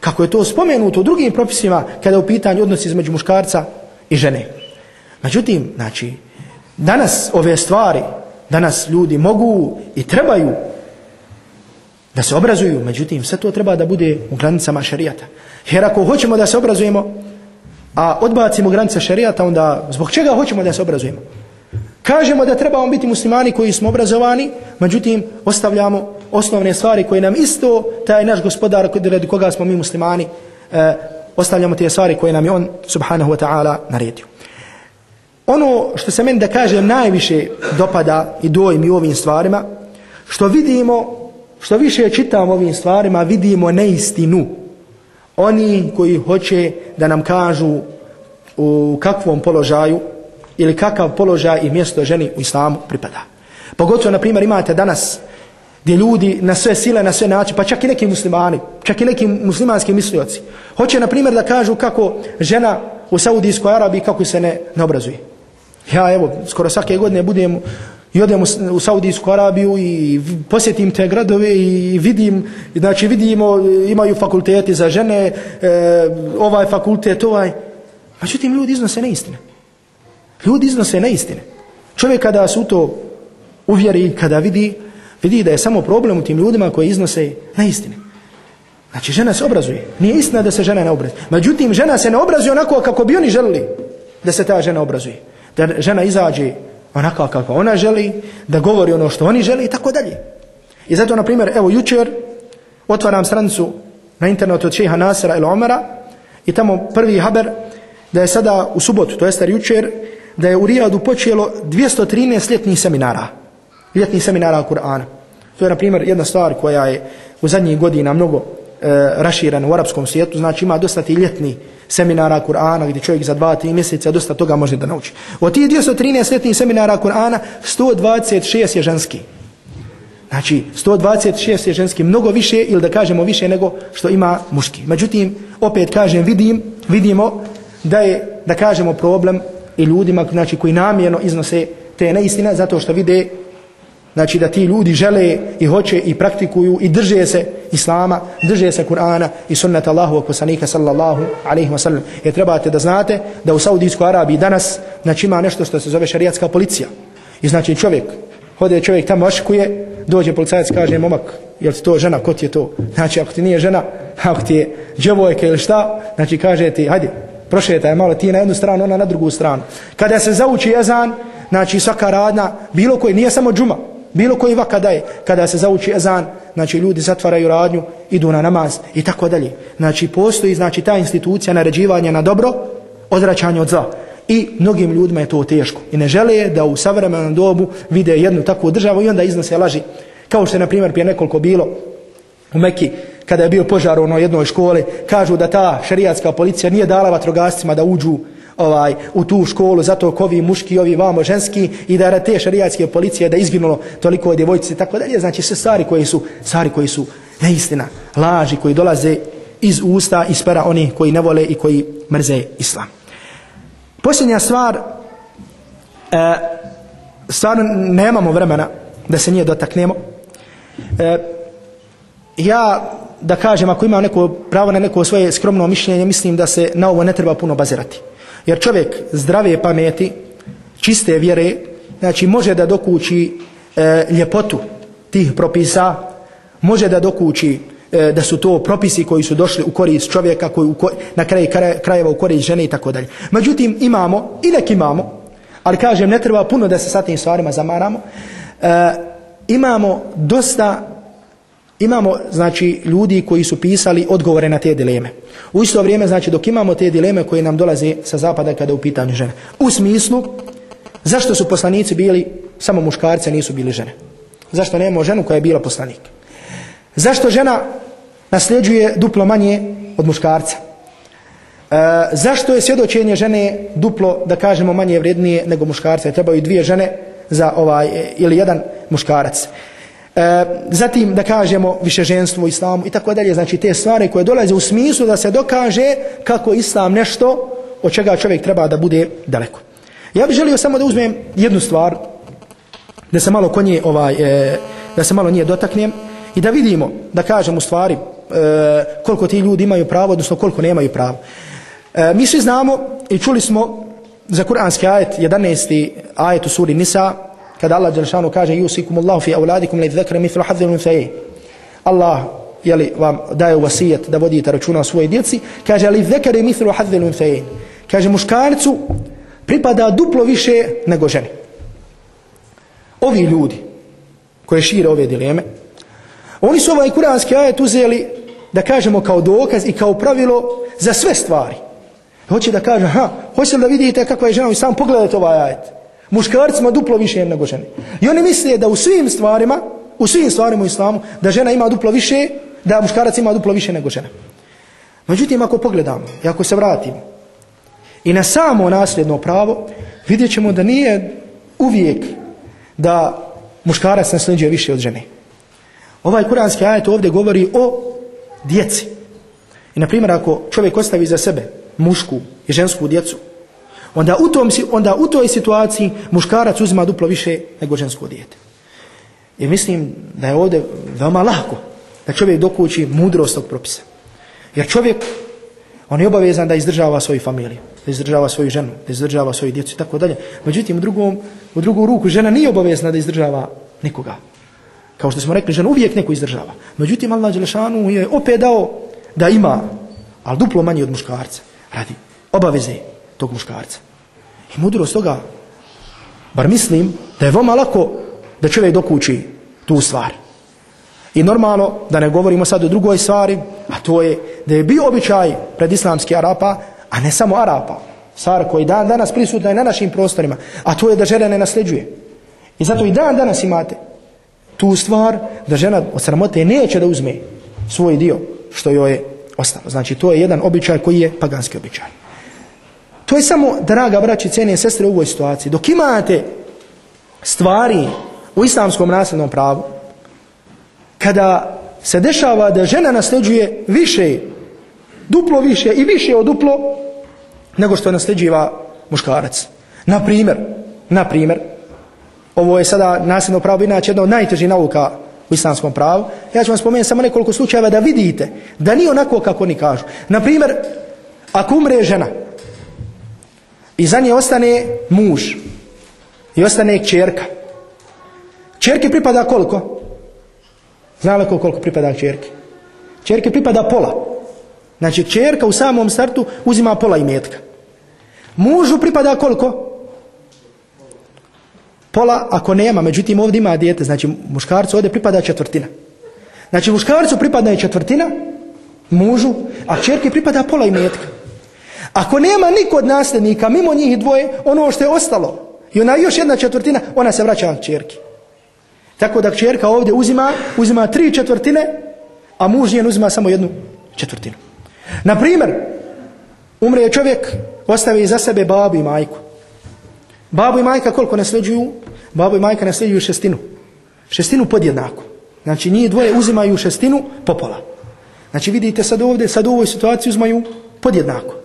kako je to spomenuto u drugim propisima kada je u pitanju odnosi između muškarca i žene. Međutim, znači, danas ove stvari, danas ljudi mogu i trebaju da se obrazuju, međutim, sve to treba da bude u granicama šarijata. Jer ako hoćemo da se obrazujemo, a odbacimo granice šarijata, onda zbog čega hoćemo da se obrazujemo? Kažemo da trebamo biti muslimani koji smo obrazovani, međutim ostavljamo osnovne stvari koje nam isto taj naš gospodar radi koga smo mi muslimani e, ostavljamo te stvari koje nam je on subhanahu wa ta'ala naredio. Ono što se meni da kažem najviše dopada i dojmi u ovim stvarima, što vidimo, što više čitamo ovim stvarima, vidimo neistinu. Oni koji hoće da nam kažu u kakvom položaju ili kakav položaj i mjesto ženi u islamu pripada. Pogotovo, na primjer, imate danas gdje ljudi na sve sile, na sve načine, pa čak i neki muslimani, čak i neki muslimanski mislioci, hoće, na primjer, da kažu kako žena u Saudijskoj Arabiji, kako se ne, ne obrazuje. Ja, evo, skoro svake godine budem i odem u, u Saudijsku Arabiju i posjetim te gradove i vidim, znači vidimo, imaju fakulteti za žene, e, ovaj fakultet, ovaj. Međutim, ljudi iznose neistine. Ljudi iznose neistine. Čovjek kada su to uvjeri, kada vidi, vidi da je samo problem u tim ljudima koji iznose neistine. Znači, žena se obrazuje. Nije istina da se žena ne obrazuje. Međutim, žena se ne obrazuje onako kako bi oni želili da se ta žena obrazuje. Da žena izađe onako kako ona želi, da govori ono što oni želi i tako dalje. I zato, na primjer, evo, jučer otvaram stranicu na internetu od šeha Nasera ili Omera i tamo prvi haber da je sada u subotu, to jeste jučer, da je u Rijadu počelo 213 ljetnih seminara. Ljetnih seminara Kur'ana. To je, na primjer, jedna stvar koja je u zadnjih godina mnogo e, raširana u arapskom svijetu. Znači, ima dosta ti ljetnih seminara Kur'ana gdje čovjek za dva, tri mjeseca dosta toga može da nauči. Od tih 213 ljetnih seminara Kur'ana, 126 je ženski. Znači, 126 je ženski, mnogo više, ili da kažemo više nego što ima muški. Međutim, opet kažem, vidim, vidimo da je, da kažemo, problem i ljudima znači, koji namjerno iznose te neistine zato što vide znači da ti ljudi žele i hoće i praktikuju i drže se Islama, drže se Kur'ana i sunnata Allahu akusanika sallallahu alaihi wa sallam. Jer trebate da znate da u Saudijskoj Arabiji danas znači ima nešto što se zove šarijatska policija. I znači čovjek, hode čovjek tamo oškuje, dođe policajac kaže momak, je li to žena, ko ti je to? Znači ako ti nije žena, ako ti je djevojka ili šta, znači kaže ti, hajde, prošetaj malo ti na jednu stranu, ona na drugu stranu. Kada se zauči ezan, znači svaka radna, bilo koji, nije samo džuma, bilo koji vaka daje, kada se zauči ezan, znači ljudi zatvaraju radnju, idu na namaz i tako dalje. Znači postoji znači ta institucija naređivanja na dobro, odvraćanje od zla. I mnogim ljudima je to teško. I ne žele da u savremenom dobu vide jednu takvu državu i onda iznose laži. Kao što je, na primjer, prije nekoliko bilo u Mekiji, kada je bio požar u onoj jednoj školi, kažu da ta šerijatska policija nije dala vatrogascima da uđu ovaj u tu školu. Zato kovi muški ovi vamo ženski i da te šerijatske policije da izginulo toliko djevojčice tako dalje. Znači sve stvari koji su stvari koji su neistina laži koji dolaze iz usta iz pera oni koji ne vole i koji mrze islam. Posljednja stvar e, stvarno nemamo vremena da se nije dotaknemo. E, ja da kažem, ako ima neko pravo na neko svoje skromno mišljenje, mislim da se na ovo ne treba puno bazirati. Jer čovjek zdrave pameti, čiste vjere, znači može da dokući e, ljepotu tih propisa, može da dokući e, da su to propisi koji su došli u korist čovjeka, koji u, na kraju krajeva u korist žene i tako dalje. Međutim, imamo, i nek imamo, ali kažem, ne treba puno da se sa tim stvarima zamaramo, e, imamo dosta Imamo, znači, ljudi koji su pisali odgovore na te dileme. U isto vrijeme, znači, dok imamo te dileme koje nam dolaze sa zapada kada u pitanju žene. U smislu, zašto su poslanici bili samo muškarce, nisu bili žene? Zašto nemamo ženu koja je bila poslanik? Zašto žena nasljeđuje duplo manje od muškarca? E, zašto je svjedočenje žene duplo, da kažemo, manje vrednije nego muškarca? Trebaju dvije žene za ovaj, e, ili jedan muškarac. E, zatim da kažemo više ženstvo islamu i tako dalje, znači te stvari koje dolaze u smislu da se dokaže kako islam nešto od čega čovjek treba da bude daleko. Ja bih želio samo da uzmem jednu stvar, da se malo konje ovaj, e, da se malo nije dotaknem i da vidimo, da kažemo u stvari e, koliko ti ljudi imaju pravo, odnosno koliko nemaju pravo. E, mi svi znamo i čuli smo za kuranski ajet, 11. ajet u suri Nisa, kada Allah Đelšanu kaže Jusikum Allahu fi auladikum li dhakra mithlu hadhil unthayayn Allah jeli vam daje vasijet da vodite računa o svoje djeci. Kaže li dhakra mithlu hadhil unthayayn kaže muškarcu pripada duplo više nego ženi. Ovi ljudi koje šire ove dileme, oni su ovaj kuranski ajet uzeli da kažemo kao dokaz i kao pravilo za sve stvari. Hoće da kaže, ha, hoće da vidite kako je žena? I sam pogledajte ovaj ajet. Muškarcima duplo više nego žene. I oni misle da u svim stvarima, u svim stvarima u islamu, da žena ima duplo više, da muškarac ima duplo više nego žena. Međutim, ako pogledamo i ako se vratimo i na samo nasljedno pravo, vidjet ćemo da nije uvijek da muškarac nasljeđuje više od žene. Ovaj kuranski ajet ovdje govori o djeci. I na primjer, ako čovjek ostavi za sebe mušku i žensku djecu, onda u, tom, onda u toj situaciji muškarac uzima duplo više nego žensko dijete. I mislim da je ovdje veoma lahko da čovjek dokući mudrost tog propisa. Jer čovjek, on je obavezan da izdržava svoju familiju, da izdržava svoju ženu, da izdržava svoju djecu i tako dalje. Međutim, u, drugom, u drugu ruku žena nije obavezna da izdržava nikoga. Kao što smo rekli, žena uvijek neko izdržava. Međutim, Allah Đelešanu je opet dao da ima, ali duplo manje od muškarca, radi obaveze tog muškarca. I mudrost toga, bar mislim, da je vama lako da čovjek dokući tu stvar. I normalno, da ne govorimo sad o drugoj stvari, a to je da je bio običaj pred islamski Arapa, a ne samo Arapa, stvar koji dan danas prisutna je na našim prostorima, a to je da žena ne nasljeđuje. I zato i dan danas imate tu stvar da žena od sramote neće da uzme svoj dio što joj je ostalo. Znači to je jedan običaj koji je paganski običaj. To je samo, draga braći, cijene sestre u ovoj situaciji. Dok imate stvari u islamskom nasljednom pravu, kada se dešava da žena nasljeđuje više, duplo više i više od duplo nego što nasljeđiva muškarac. Na primjer, na primjer, ovo je sada nasljedno pravo, inače jedna od najtežih nauka u islamskom pravu. Ja ću vam spomenuti samo nekoliko slučajeva da vidite da nije onako kako oni kažu. Na primjer, ako umre žena i za nje ostane muž i ostane čerka. Čerke pripada koliko? Znala ko koliko pripada čerke? Čerke pripada pola. Znači čerka u samom startu uzima pola imetka. Mužu pripada koliko? Pola ako nema, međutim ovdje ima dijete, znači muškarcu ovdje pripada četvrtina. Znači muškarcu pripada je četvrtina, mužu, a čerke pripada pola imetka. Ako nema niko od nasljednika, mimo njih dvoje, ono što je ostalo, i ona još jedna četvrtina, ona se vraća čerki. Tako da čerka ovdje uzima, uzima tri četvrtine, a muž njen uzima samo jednu četvrtinu. Na primjer, umre čovjek, ostavi za sebe babu i majku. Babu i majka koliko nasljeđuju? Babu i majka nasljeđuju šestinu. Šestinu podjednako. Znači njih dvoje uzimaju šestinu popola. Znači vidite sad ovdje, sad u ovoj situaciji uzmaju podjednako.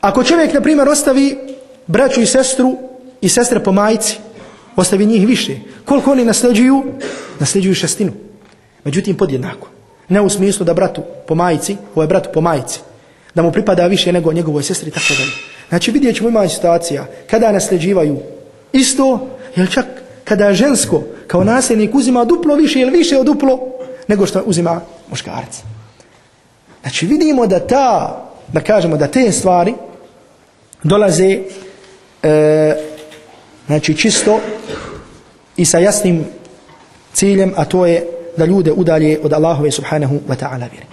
Ako čovjek, na primjer, ostavi braću i sestru i sestre po majci, ostavi njih više. Koliko oni nasljeđuju? Nasljeđuju šestinu. Međutim, podjednako. Ne u smislu da bratu po majici, ovo je bratu po majici, da mu pripada više nego njegovoj sestri, tako dalje. Znači vidjet ćemo ima situacija kada nasljeđivaju isto, jer čak kada žensko kao nasljednik uzima duplo više ili više od duplo nego što uzima muškarac. Znači vidimo da ta, da kažemo da te stvari dolaze e, znači čisto i sa jasnim ciljem, a to je da ljude udalje od Allahove subhanahu wa ta'ala vjeri.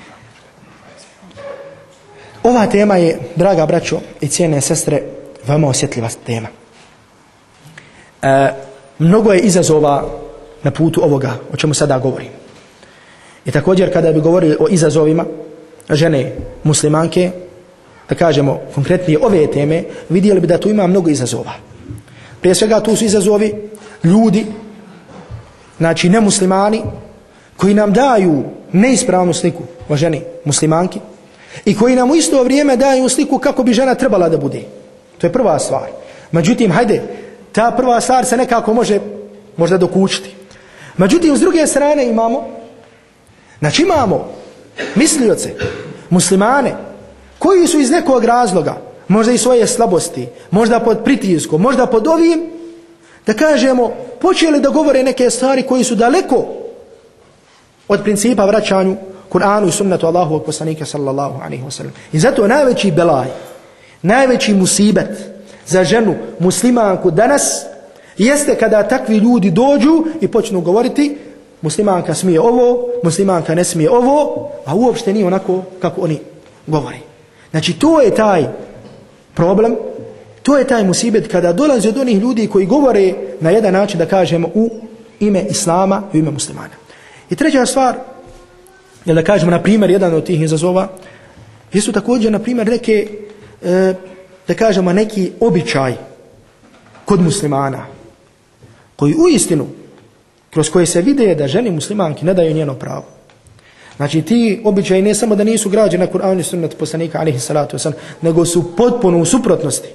Ova tema je, draga braćo i cijene sestre, veoma osjetljiva tema. E, mnogo je izazova na putu ovoga, o čemu sada govorim. I također kada bi govorili o izazovima žene muslimanke, da kažemo konkretnije ove teme, vidjeli bi da tu ima mnogo izazova. Prije svega tu su izazovi ljudi, znači nemuslimani, koji nam daju neispravnu sliku o ženi muslimanki, i koji nam u isto vrijeme daju sliku kako bi žena trebala da bude. To je prva stvar. Međutim, hajde, ta prva stvar se nekako može možda dokučiti. Međutim, s druge strane imamo, znači imamo mislioce, muslimane, koji su iz nekog razloga, možda i svoje slabosti, možda pod pritiskom, možda pod ovim, da kažemo, počeli da govore neke stvari koji su daleko od principa vraćanju Kur'anu i sunnetu Allahovog poslanika sallallahu alaihi wa sallam. I zato najveći belaj, najveći musibet za ženu muslimanku danas Jeste kada takvi ljudi dođu i počnu govoriti muslimanka smije ovo, muslimanka ne smije ovo, a uopšte nije onako kako oni govori. Znači to je taj problem, to je taj musibet kada dolazi od onih ljudi koji govore na jedan način da kažemo u ime Islama i u ime muslimana. I treća stvar, je da kažemo na primjer jedan od tih izazova, jesu također na primjer neke, e, da kažemo neki običaj kod muslimana, koji u istinu, kroz koje se vide da ženi muslimanki ne daju njeno pravo. Znači ti običaji ne samo da nisu građeni na Kur'an i sunnet poslanika alihi salatu wasalam, nego su potpuno u suprotnosti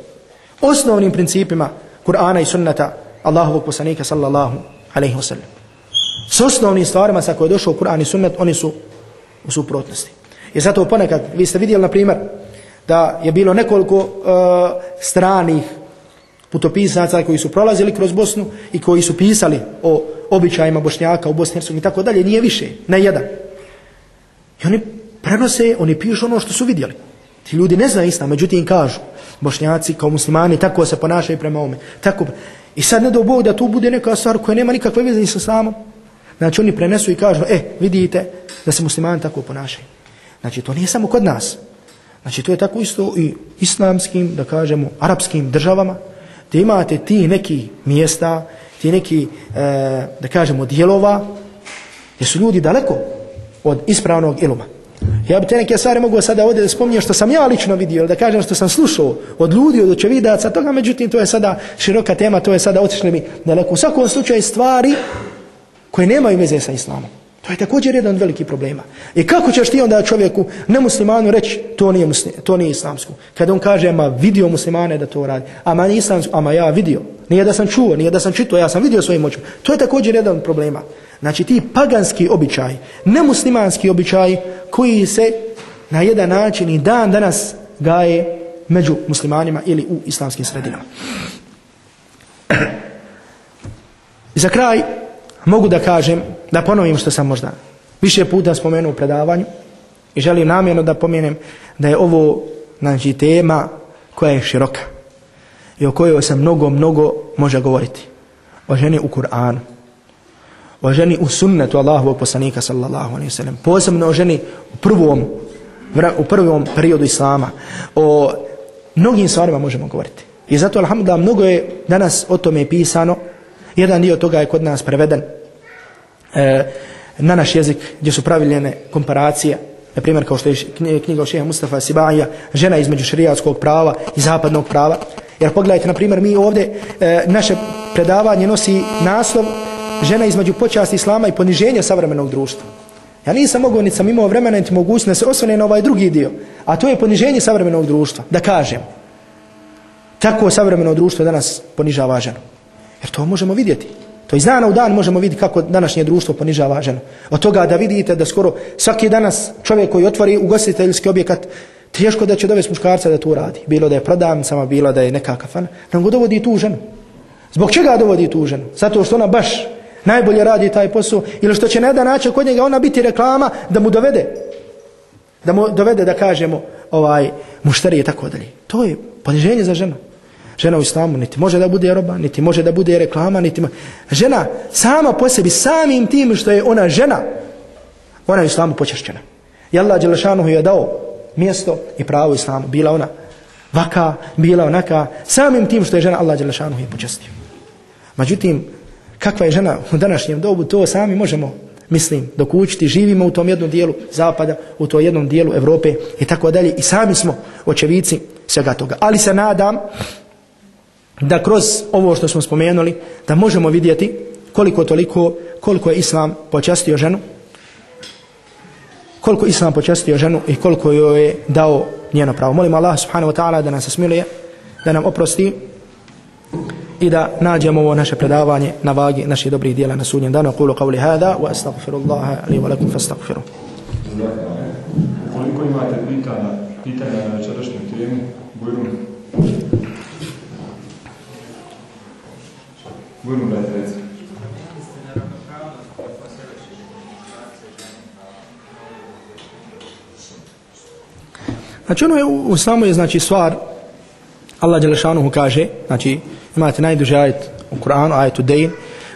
osnovnim principima Kur'ana i sunneta Allahovog poslanika sallallahu alaihi wasallam. S osnovnim stvarima sa koje je došao Kur'an i sunnet, oni su u suprotnosti. I zato ponekad, vi ste vidjeli na primjer, da je bilo nekoliko uh, stranih putopisaca koji su prolazili kroz Bosnu i koji su pisali o običajima Bošnjaka u Bosni i tako dalje, nije više, ne jedan. I oni prenose, oni pišu ono što su vidjeli. Ti ljudi ne znaju islam, međutim kažu, Bošnjaci kao muslimani tako se ponašaju prema ome. Tako. I sad ne do Bog da tu bude neka stvar koja nema nikakve veze sa samom. Znači oni prenesu i kažu, e, vidite da se muslimani tako ponašaju. Znači to nije samo kod nas. Znači to je tako isto i islamskim, da kažemo, arapskim državama, gdje imate ti neki mjesta, ti neki, e, da kažemo, dijelova, gdje su ljudi daleko od ispravnog iluma. Ja bi te neke stvari mogu sada ovdje da spominjem što sam ja lično vidio, da kažem što sam slušao od ljudi, od očevidaca, toga međutim to je sada široka tema, to je sada otišli mi daleko. U svakom slučaju stvari koje nemaju veze sa islamom. To je također jedan od velikih problema. I kako ćeš ti onda čovjeku, nemuslimanu, reći to nije, muslim, to nije islamsko? Kada on kaže, ma vidio muslimane da to radi, ama nije islamsko, ama ja vidio. Nije da sam čuo, nije da sam čitao, ja sam vidio svojim očima. To je također jedan od problema. Znači ti paganski običaj, nemuslimanski običaj koji se na jedan način i dan danas gaje među muslimanima ili u islamskim sredinama. Za kraj mogu da kažem, da ponovim što sam možda više puta spomenuo u predavanju i želim namjerno da pomenem da je ovo znači, tema koja je široka i o kojoj se mnogo, mnogo može govoriti. O ženi u Kur'anu, o ženi u sunnetu Allahovog poslanika sallallahu alaihi sallam, posebno o ženi u prvom, u prvom periodu Islama, o mnogim stvarima možemo govoriti. I zato, alhamdulillah, mnogo je danas o tome pisano, jedan dio toga je kod nas preveden e, na naš jezik, gdje su praviljene komparacije, na primjer kao što je knjiga o šeha Mustafa Sibaja, žena između šarijatskog prava i zapadnog prava. Jer pogledajte, na primjer, mi ovdje, e, naše predavanje nosi naslov žena između počasti islama i poniženja savremenog društva. Ja nisam mogao, niti sam imao vremena, niti mogućnost da se osvane na ovaj drugi dio. A to je poniženje savremenog društva. Da kažem. Tako savremeno društvo danas ponižava ženu. Jer to možemo vidjeti. To iz dana u dan možemo vidjeti kako današnje društvo ponižava ženu. Od toga da vidite da skoro svaki danas čovjek koji otvori ugostiteljski objekat, teško da će dovesti muškarca da to radi. Bilo da je prodavnicama, bilo da je neka kafana. Nego dovodi tu ženu. Zbog čega dovodi tu ženu? Zato što ona baš najbolje radi taj posao ili što će na jedan način kod njega ona biti reklama da mu dovede da mu dovede da kažemo ovaj muštari i tako dalje. To je poniženje za ženu. Žena u islamu niti može da bude roba, niti može da bude reklama, niti... Ma... Žena sama po sebi, samim tim što je ona žena, ona je u islamu počešćena. I Allah Đelešanuhu je dao mjesto i pravo islamu. Bila ona vaka, bila onaka, samim tim što je žena Allah Đelešanuhu je počestio. Međutim, kakva je žena u današnjem dobu, to sami možemo, mislim, dok učiti, živimo u tom jednom dijelu zapada, u tom jednom dijelu Evrope i tako dalje. I sami smo očevici svega toga. Ali se nadam da kroz ovo što smo spomenuli, da možemo vidjeti koliko toliko, koliko je Islam počastio ženu, koliko Islam počastio ženu i koliko joj je dao njeno pravo. Molim Allah subhanahu wa ta'ala da nas smiluje, da nam oprosti i da nađemo ovo naše predavanje na vagi naših dobrih dijela na sudnjem danu. Kulu qavli hada wa astaghfirullaha li wa lakum fastaghfiru. Koliko imate pitanja, pitanja na večerašnju temu, Bujrum? Bujrum, brate, reci. Znači ono je u, u samoj znači stvar Allah Đelešanuhu kaže, znači imate najduži ajet u Kur'anu, ajetu Dejn,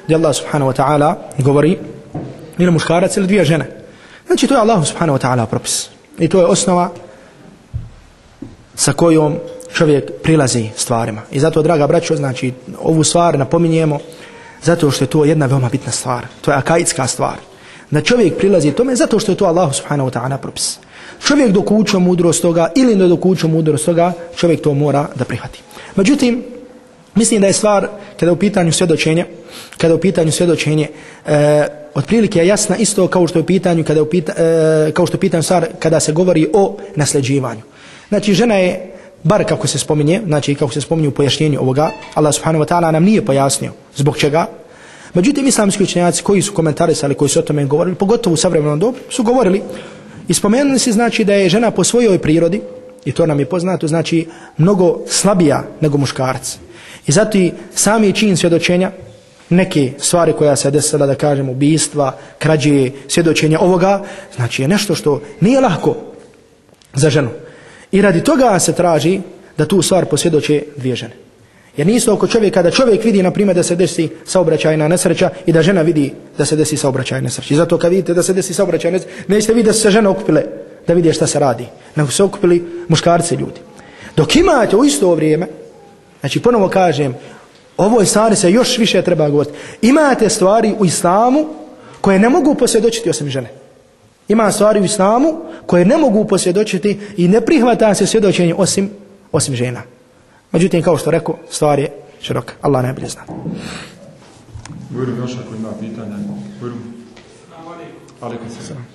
gdje Allah subhanahu wa ta'ala govori ili muškarac ili dvije žene. Znači to je Allah subhanahu wa ta'ala propis. I to je osnova sa kojom čovjek prilazi stvarima. I zato, draga braćo, znači ovu stvar napominjemo zato što je to jedna veoma bitna stvar. To je akaidska stvar. Da čovjek prilazi tome zato što je to Allah subhanahu wa ta'ala propis. Čovjek dok učio mudrost toga ili ne dok učio mudrost toga, čovjek to mora da prihvati. Međutim, mislim da je stvar kada je u pitanju svjedočenje, kada je u pitanju svjedočenje, e, otprilike je jasna isto kao što je u pitanju kada je u pita, e, kao što je pitanju stvar kada se govori o nasljeđivanju. Znači žena je bar kako se spominje, znači kako se spominje u pojašnjenju ovoga, Allah subhanahu wa ta'ala nam nije pojasnio zbog čega. Međutim, islamski učenjaci koji su komentarisali, koji su o tome govorili, pogotovo u savremenom dobu, su govorili i spomenuli se znači da je žena po svojoj prirodi, i to nam je poznato, znači mnogo slabija nego muškarac. I zato i sami čin svjedočenja, neke stvari koja se desila, da kažem, ubistva, krađe, svjedočenja ovoga, znači je nešto što nije lahko za ženu. I radi toga se traži da tu stvar posvjedoče dvije žene. Jer nisu oko čovjeka da čovjek vidi, na primjer, da se desi saobraćajna nesreća i da žena vidi da se desi saobraćajna nesreća. I zato kad vidite da se desi saobraćajna nesreća, nećete vidjeti da su se žene okupile da vide šta se radi. Nego se okupili muškarci ljudi. Dok imate u isto vrijeme, znači ponovo kažem, ovoj stvari se još više treba govoriti. Imate stvari u islamu koje ne mogu posvjedočiti osim žene. Ima stvari u islamu koje ne mogu posvjedočiti i ne prihvata se svjedočenje osim, osim žena. Međutim, kao što rekao, stvar je široka. Allah najbolje zna. Bujrum još ako ima pitanja. Bujrum. Alikum se.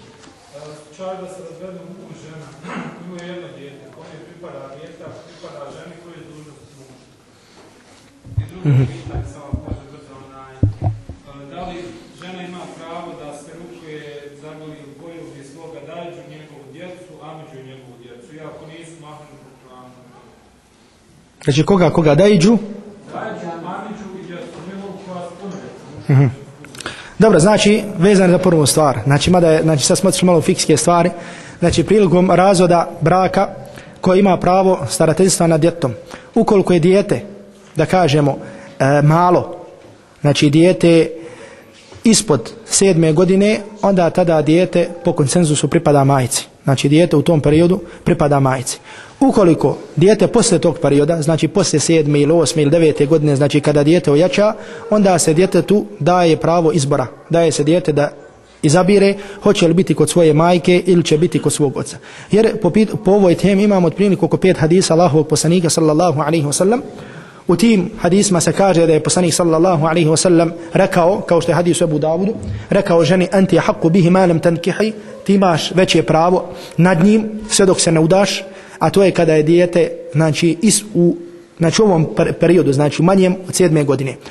Čaj da se razvedu muž žena, ima jedno dijete, kome pripada dijete, a pripada ženi koji je dužnost muža. I drugo pitanje samo može biti onaj, da li žena ima pravo da se rukuje zaboli u boju gdje svoga dađu njegovu djecu, a među njegovu djecu, iako nisu mahani po planu. Znači, koga, koga da iđu? Dađu, mamiću i djecu, njegovu koja se punuje. Dobro, znači, vezano za prvu stvar. Znači, mada je, znači, sad smo malo u fikske stvari. Znači, prilikom razvoda braka koji ima pravo starateljstva nad djetom. Ukoliko je dijete, da kažemo, e, malo, znači dijete ispod sedme godine, onda tada dijete po konsenzusu pripada majici. Znači, dijete u tom periodu pripada majici. Ukoliko dijete posle tog perioda, znači posle sedme ili osme ili devete godine, znači kada dijete ojača, onda se dijete tu daje pravo izbora. Daje se dijete da izabire hoće li biti kod svoje majke ili će biti kod svog oca. Jer po, pit, po ovoj temi imamo otprilike oko pet hadisa Allahovog poslanika sallallahu alaihi wa sallam. U tim hadisma se kaže da je poslanik sallallahu alaihi wa sallam rekao, kao što je hadis u Ebu Davudu, rekao ženi anti haqqu bihi malem tankihi, ti imaš veće pravo nad njim sve dok se ne udaš, a to je kada je dijete znači is u znači ovom periodu znači manjem od sedme godine.